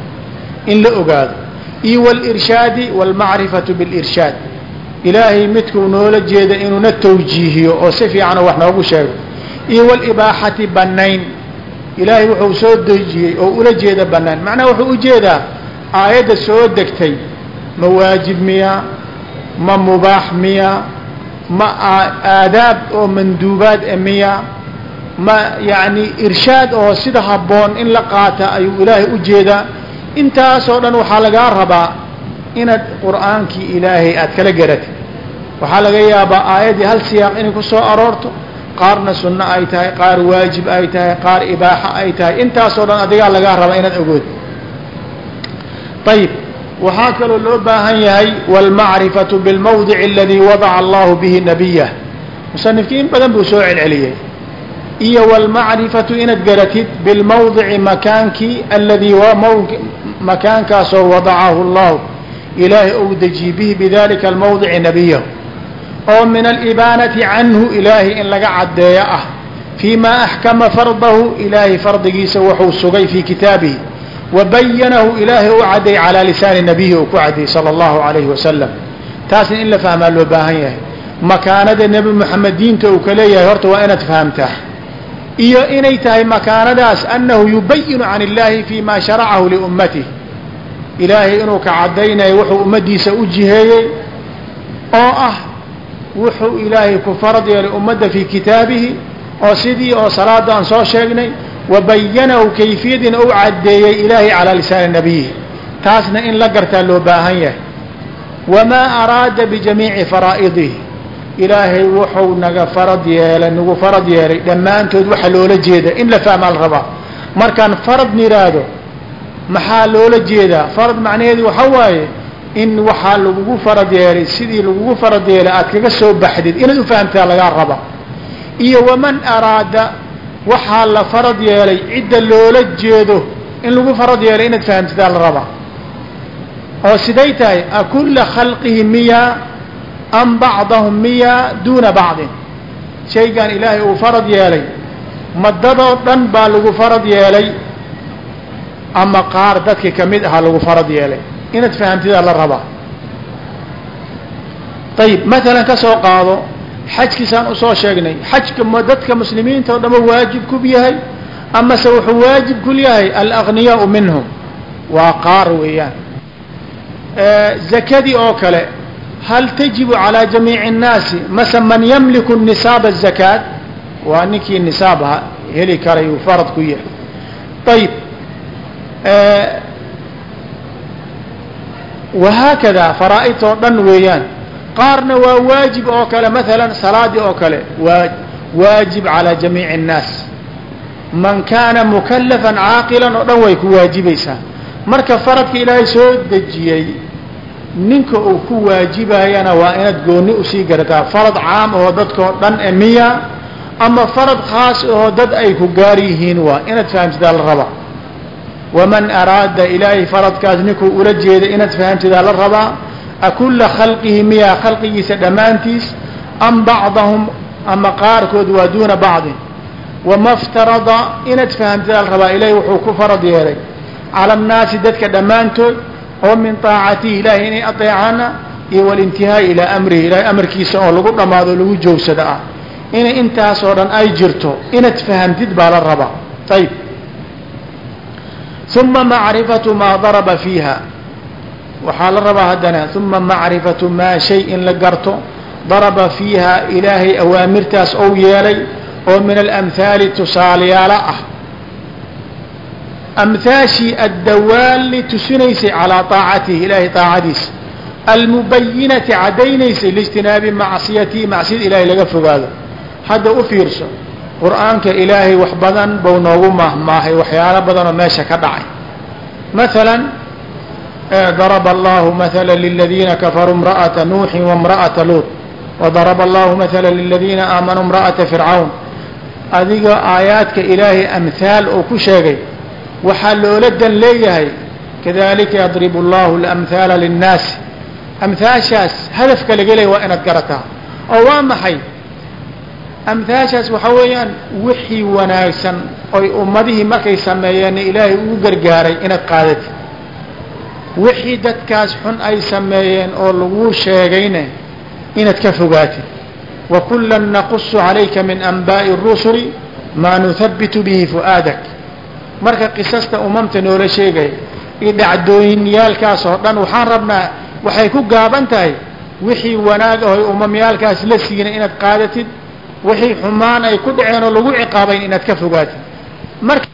In la ogaado iyo walirshaadi walmacrifatu bilirshaad. Ilaahay midkuu noola jeeda inuu na tawjiihiyo oo si fiican wax noogu sheego. Iyo walibaaxati banayn ilaahay wuxuu soo dejiyey oo ula jeeda banaan macnaha wuxuu u jeedaa aayadda soo degtay. Ma waajib miya? Ma mubaax miya? Ma aadaab oo manduubaad e miya? Ma yani irshaad oo sida habboon in la qaata ayuu ilaahay u jeedaa intaasoo dhan waxaa lagaa rabaa inaad qur'aankii ilaahay aad kala garatid waxaa laga yaabaa aayaddii hal siyaaq inay ku soo aroorto qaarna sunno ay tahay qaar waajib ay tahay qaar ibaaxa ay tahay intaasoo dhan adigaa lagaa rabaa inaad ogood ayib waxaa kaloo loo baahan yahay wاlmacrifaةu biاlmawdic اladii wadaca allahu bihi nabiyah musanifkii in badan buu soo celceliyey iyo wاlmacrifatu inaad garatid bilmawdici makaankii aladii makaankaasoo wadacahu اllahu ilaahay ou dejiyey bihi bidalika almawdici nabiyahu oo min alibaanati canhu ilaahay in laga caddeeyo ah fii ma axkama fardahu ilaahay fardigiisa wuxuu sugay fii kitaabihi wabayanahu ilaahay u cadday calaa lisaani nabiyi uu ku caddiyey sala allahu alayhi wasalam taasna in la fahmaa loo baahan yahay. Makaanada nebi moxamed diinta uu ka leeyahay horta waa inaad fahamtaa iyo inay tahay makaanadaas annahu yubayinu can illahi fi ma sharacahu liummatih ilaahay inuu ka caddaynayo wuxuu ummaddiisa u jiheeyey oo ah wuxuu ilaahay ku farad yeelay ummadda fii kitaabihi oo sidii oo salaada aan soo sheegnay wabayanahu kayfiyadiina u caddeeyey ilaahay calaa lisaani nabiyihi taasna in la gartaa loo baahan yahay. Wamaa araada bijamiici faraa'idihi ilaahay wuxuu naga farad yeelay nagu farad yeelay. Dhammaantood waxaa loola jeeda in la fahmaa la rabaa markaan farad niraado maxaa loola jeedaa? Farad macnaheedu waxa waaye in waxaa lagugu farad yeelay sidii lagugu farad yeelay aad kaga soo baxdid. Inaad u fahamtaa lagaa raba. Iyo waman araada waxaa la farad yeelay cidda loola jeedo in lagu farad yeelay inaad fahamtidaa la rabaa oo siday tahay akulla khalqihi miya am bacdahum miya duuna bacdin shaygan ilaahay uu farad yeelay madadoo dhan baa lagu farad yeelay ama qaar dadka ka mid ahaa lagu farad yeelay inaad fahamtidaa la rabaa ayib maalan ka soo qaado xajkiisaan u soo sheegnay xajka ma dadka muslimiinta o dhama waajib ku yahay amase wuxuu waajib ku yahay alagniyaau minhum waa qaar weeyaan zakadii oo kale hal tajibu calى jamiici الnaasi mase man yamliku nisaab الzakaat waa ninkii nisaabha heli karay uu farad ku yahay ayib wahaakada faraa'idta oo dhan weeyaan qaarna waa waajib oo kale maala salaadii oo kale waa waajib calى jamiici الnaas man kaana mukalafan caaqila oo dhan way ku waajibaysaa marka faradka ilaahay soo dejiyey ninka uu ku waajibayana waa inaad gooni u sii garataa. Farad caam oo dadkao dhan e miya ama farad khaas oo dad ay ku gaar yihiin waa inaad fahamtidaa la rabaa waman araada ilaahay faradkaas ninkuu ula jeeda inaad fahamtidaa la rabaa akulla khalqihi miyaa khalqigiisa dhammaantiis am bacdahum ama qaarkood waa duuna bacdin. Wama ftarada inaad fahamtidaa la rabaa ilaahay wuxuu ku farad yeelay. Cala annaasi dadka dhammaantood oo min taacatihi ilaahay inay adeecaana iyo walintihaai ilaa amrihi ilaahay amarkiisa oo lagu dhammaado o lagu joogsada ah. Inay intaasoo dhan ay jirto inaad fahamtid baa la rabaa. Ayib uma macrifatu maa daraba fiiha. Waxaa la rabaa haddana uma macrifatu maa shay in la garto daraba fiiha ilaahay awaamirtaas ou yeelay oo min alamhaali tusaalayaala ah amhaashii addawaali tusinaysay calaa taacatihi ilaahay taacadiisa almubayinati caddaynaysay liijtinaabi macsiyatihi macsiyada ilaahay laga fogaado hadda u fiirso qur'aanka ilaahay wax badan bau noogu mahmaahay waxyaalo badanoo meesha ka dhacay maala daraba allahu maala liladiina kafaruu imra'ata nuuxin waimra'ata luut wadaraba allahu maala liladiina aamanuu imra'ata fircawn adiga aayaadka ilaahay amhaal oo ku sheegay waxaa loola dan leeyahay kadalika yadribu allahu alamhaala linnaasi amhaashaas hadafka laga leeya waa inaad garataa. Oo waa maxay? Amhaashaas waxaa weeyaan wixii wanaagsan oy ummadihii markay sameeyeen ilaahay ugu gargaaray inaad qaadatid wixii dadkaas xun ay sameeyeen oo laguu sheegayne inaad ka fogaatid. Wa kullan naqusu calayka min anbaa'i rusuli maa nuhabitu bihi fu'aadak marka qisasta umamta noola sheegaya iyo dhacdooyinyaalkaas oo dhan waxaan rabnaa waxay ku gaaban tahay wixii wanaag ahoy umamyaalkaas la siinay inaad qaadatid wixii xumaan ay ku dhaceen oo lagu ciqaabayn inaad ka fogaatid. Marka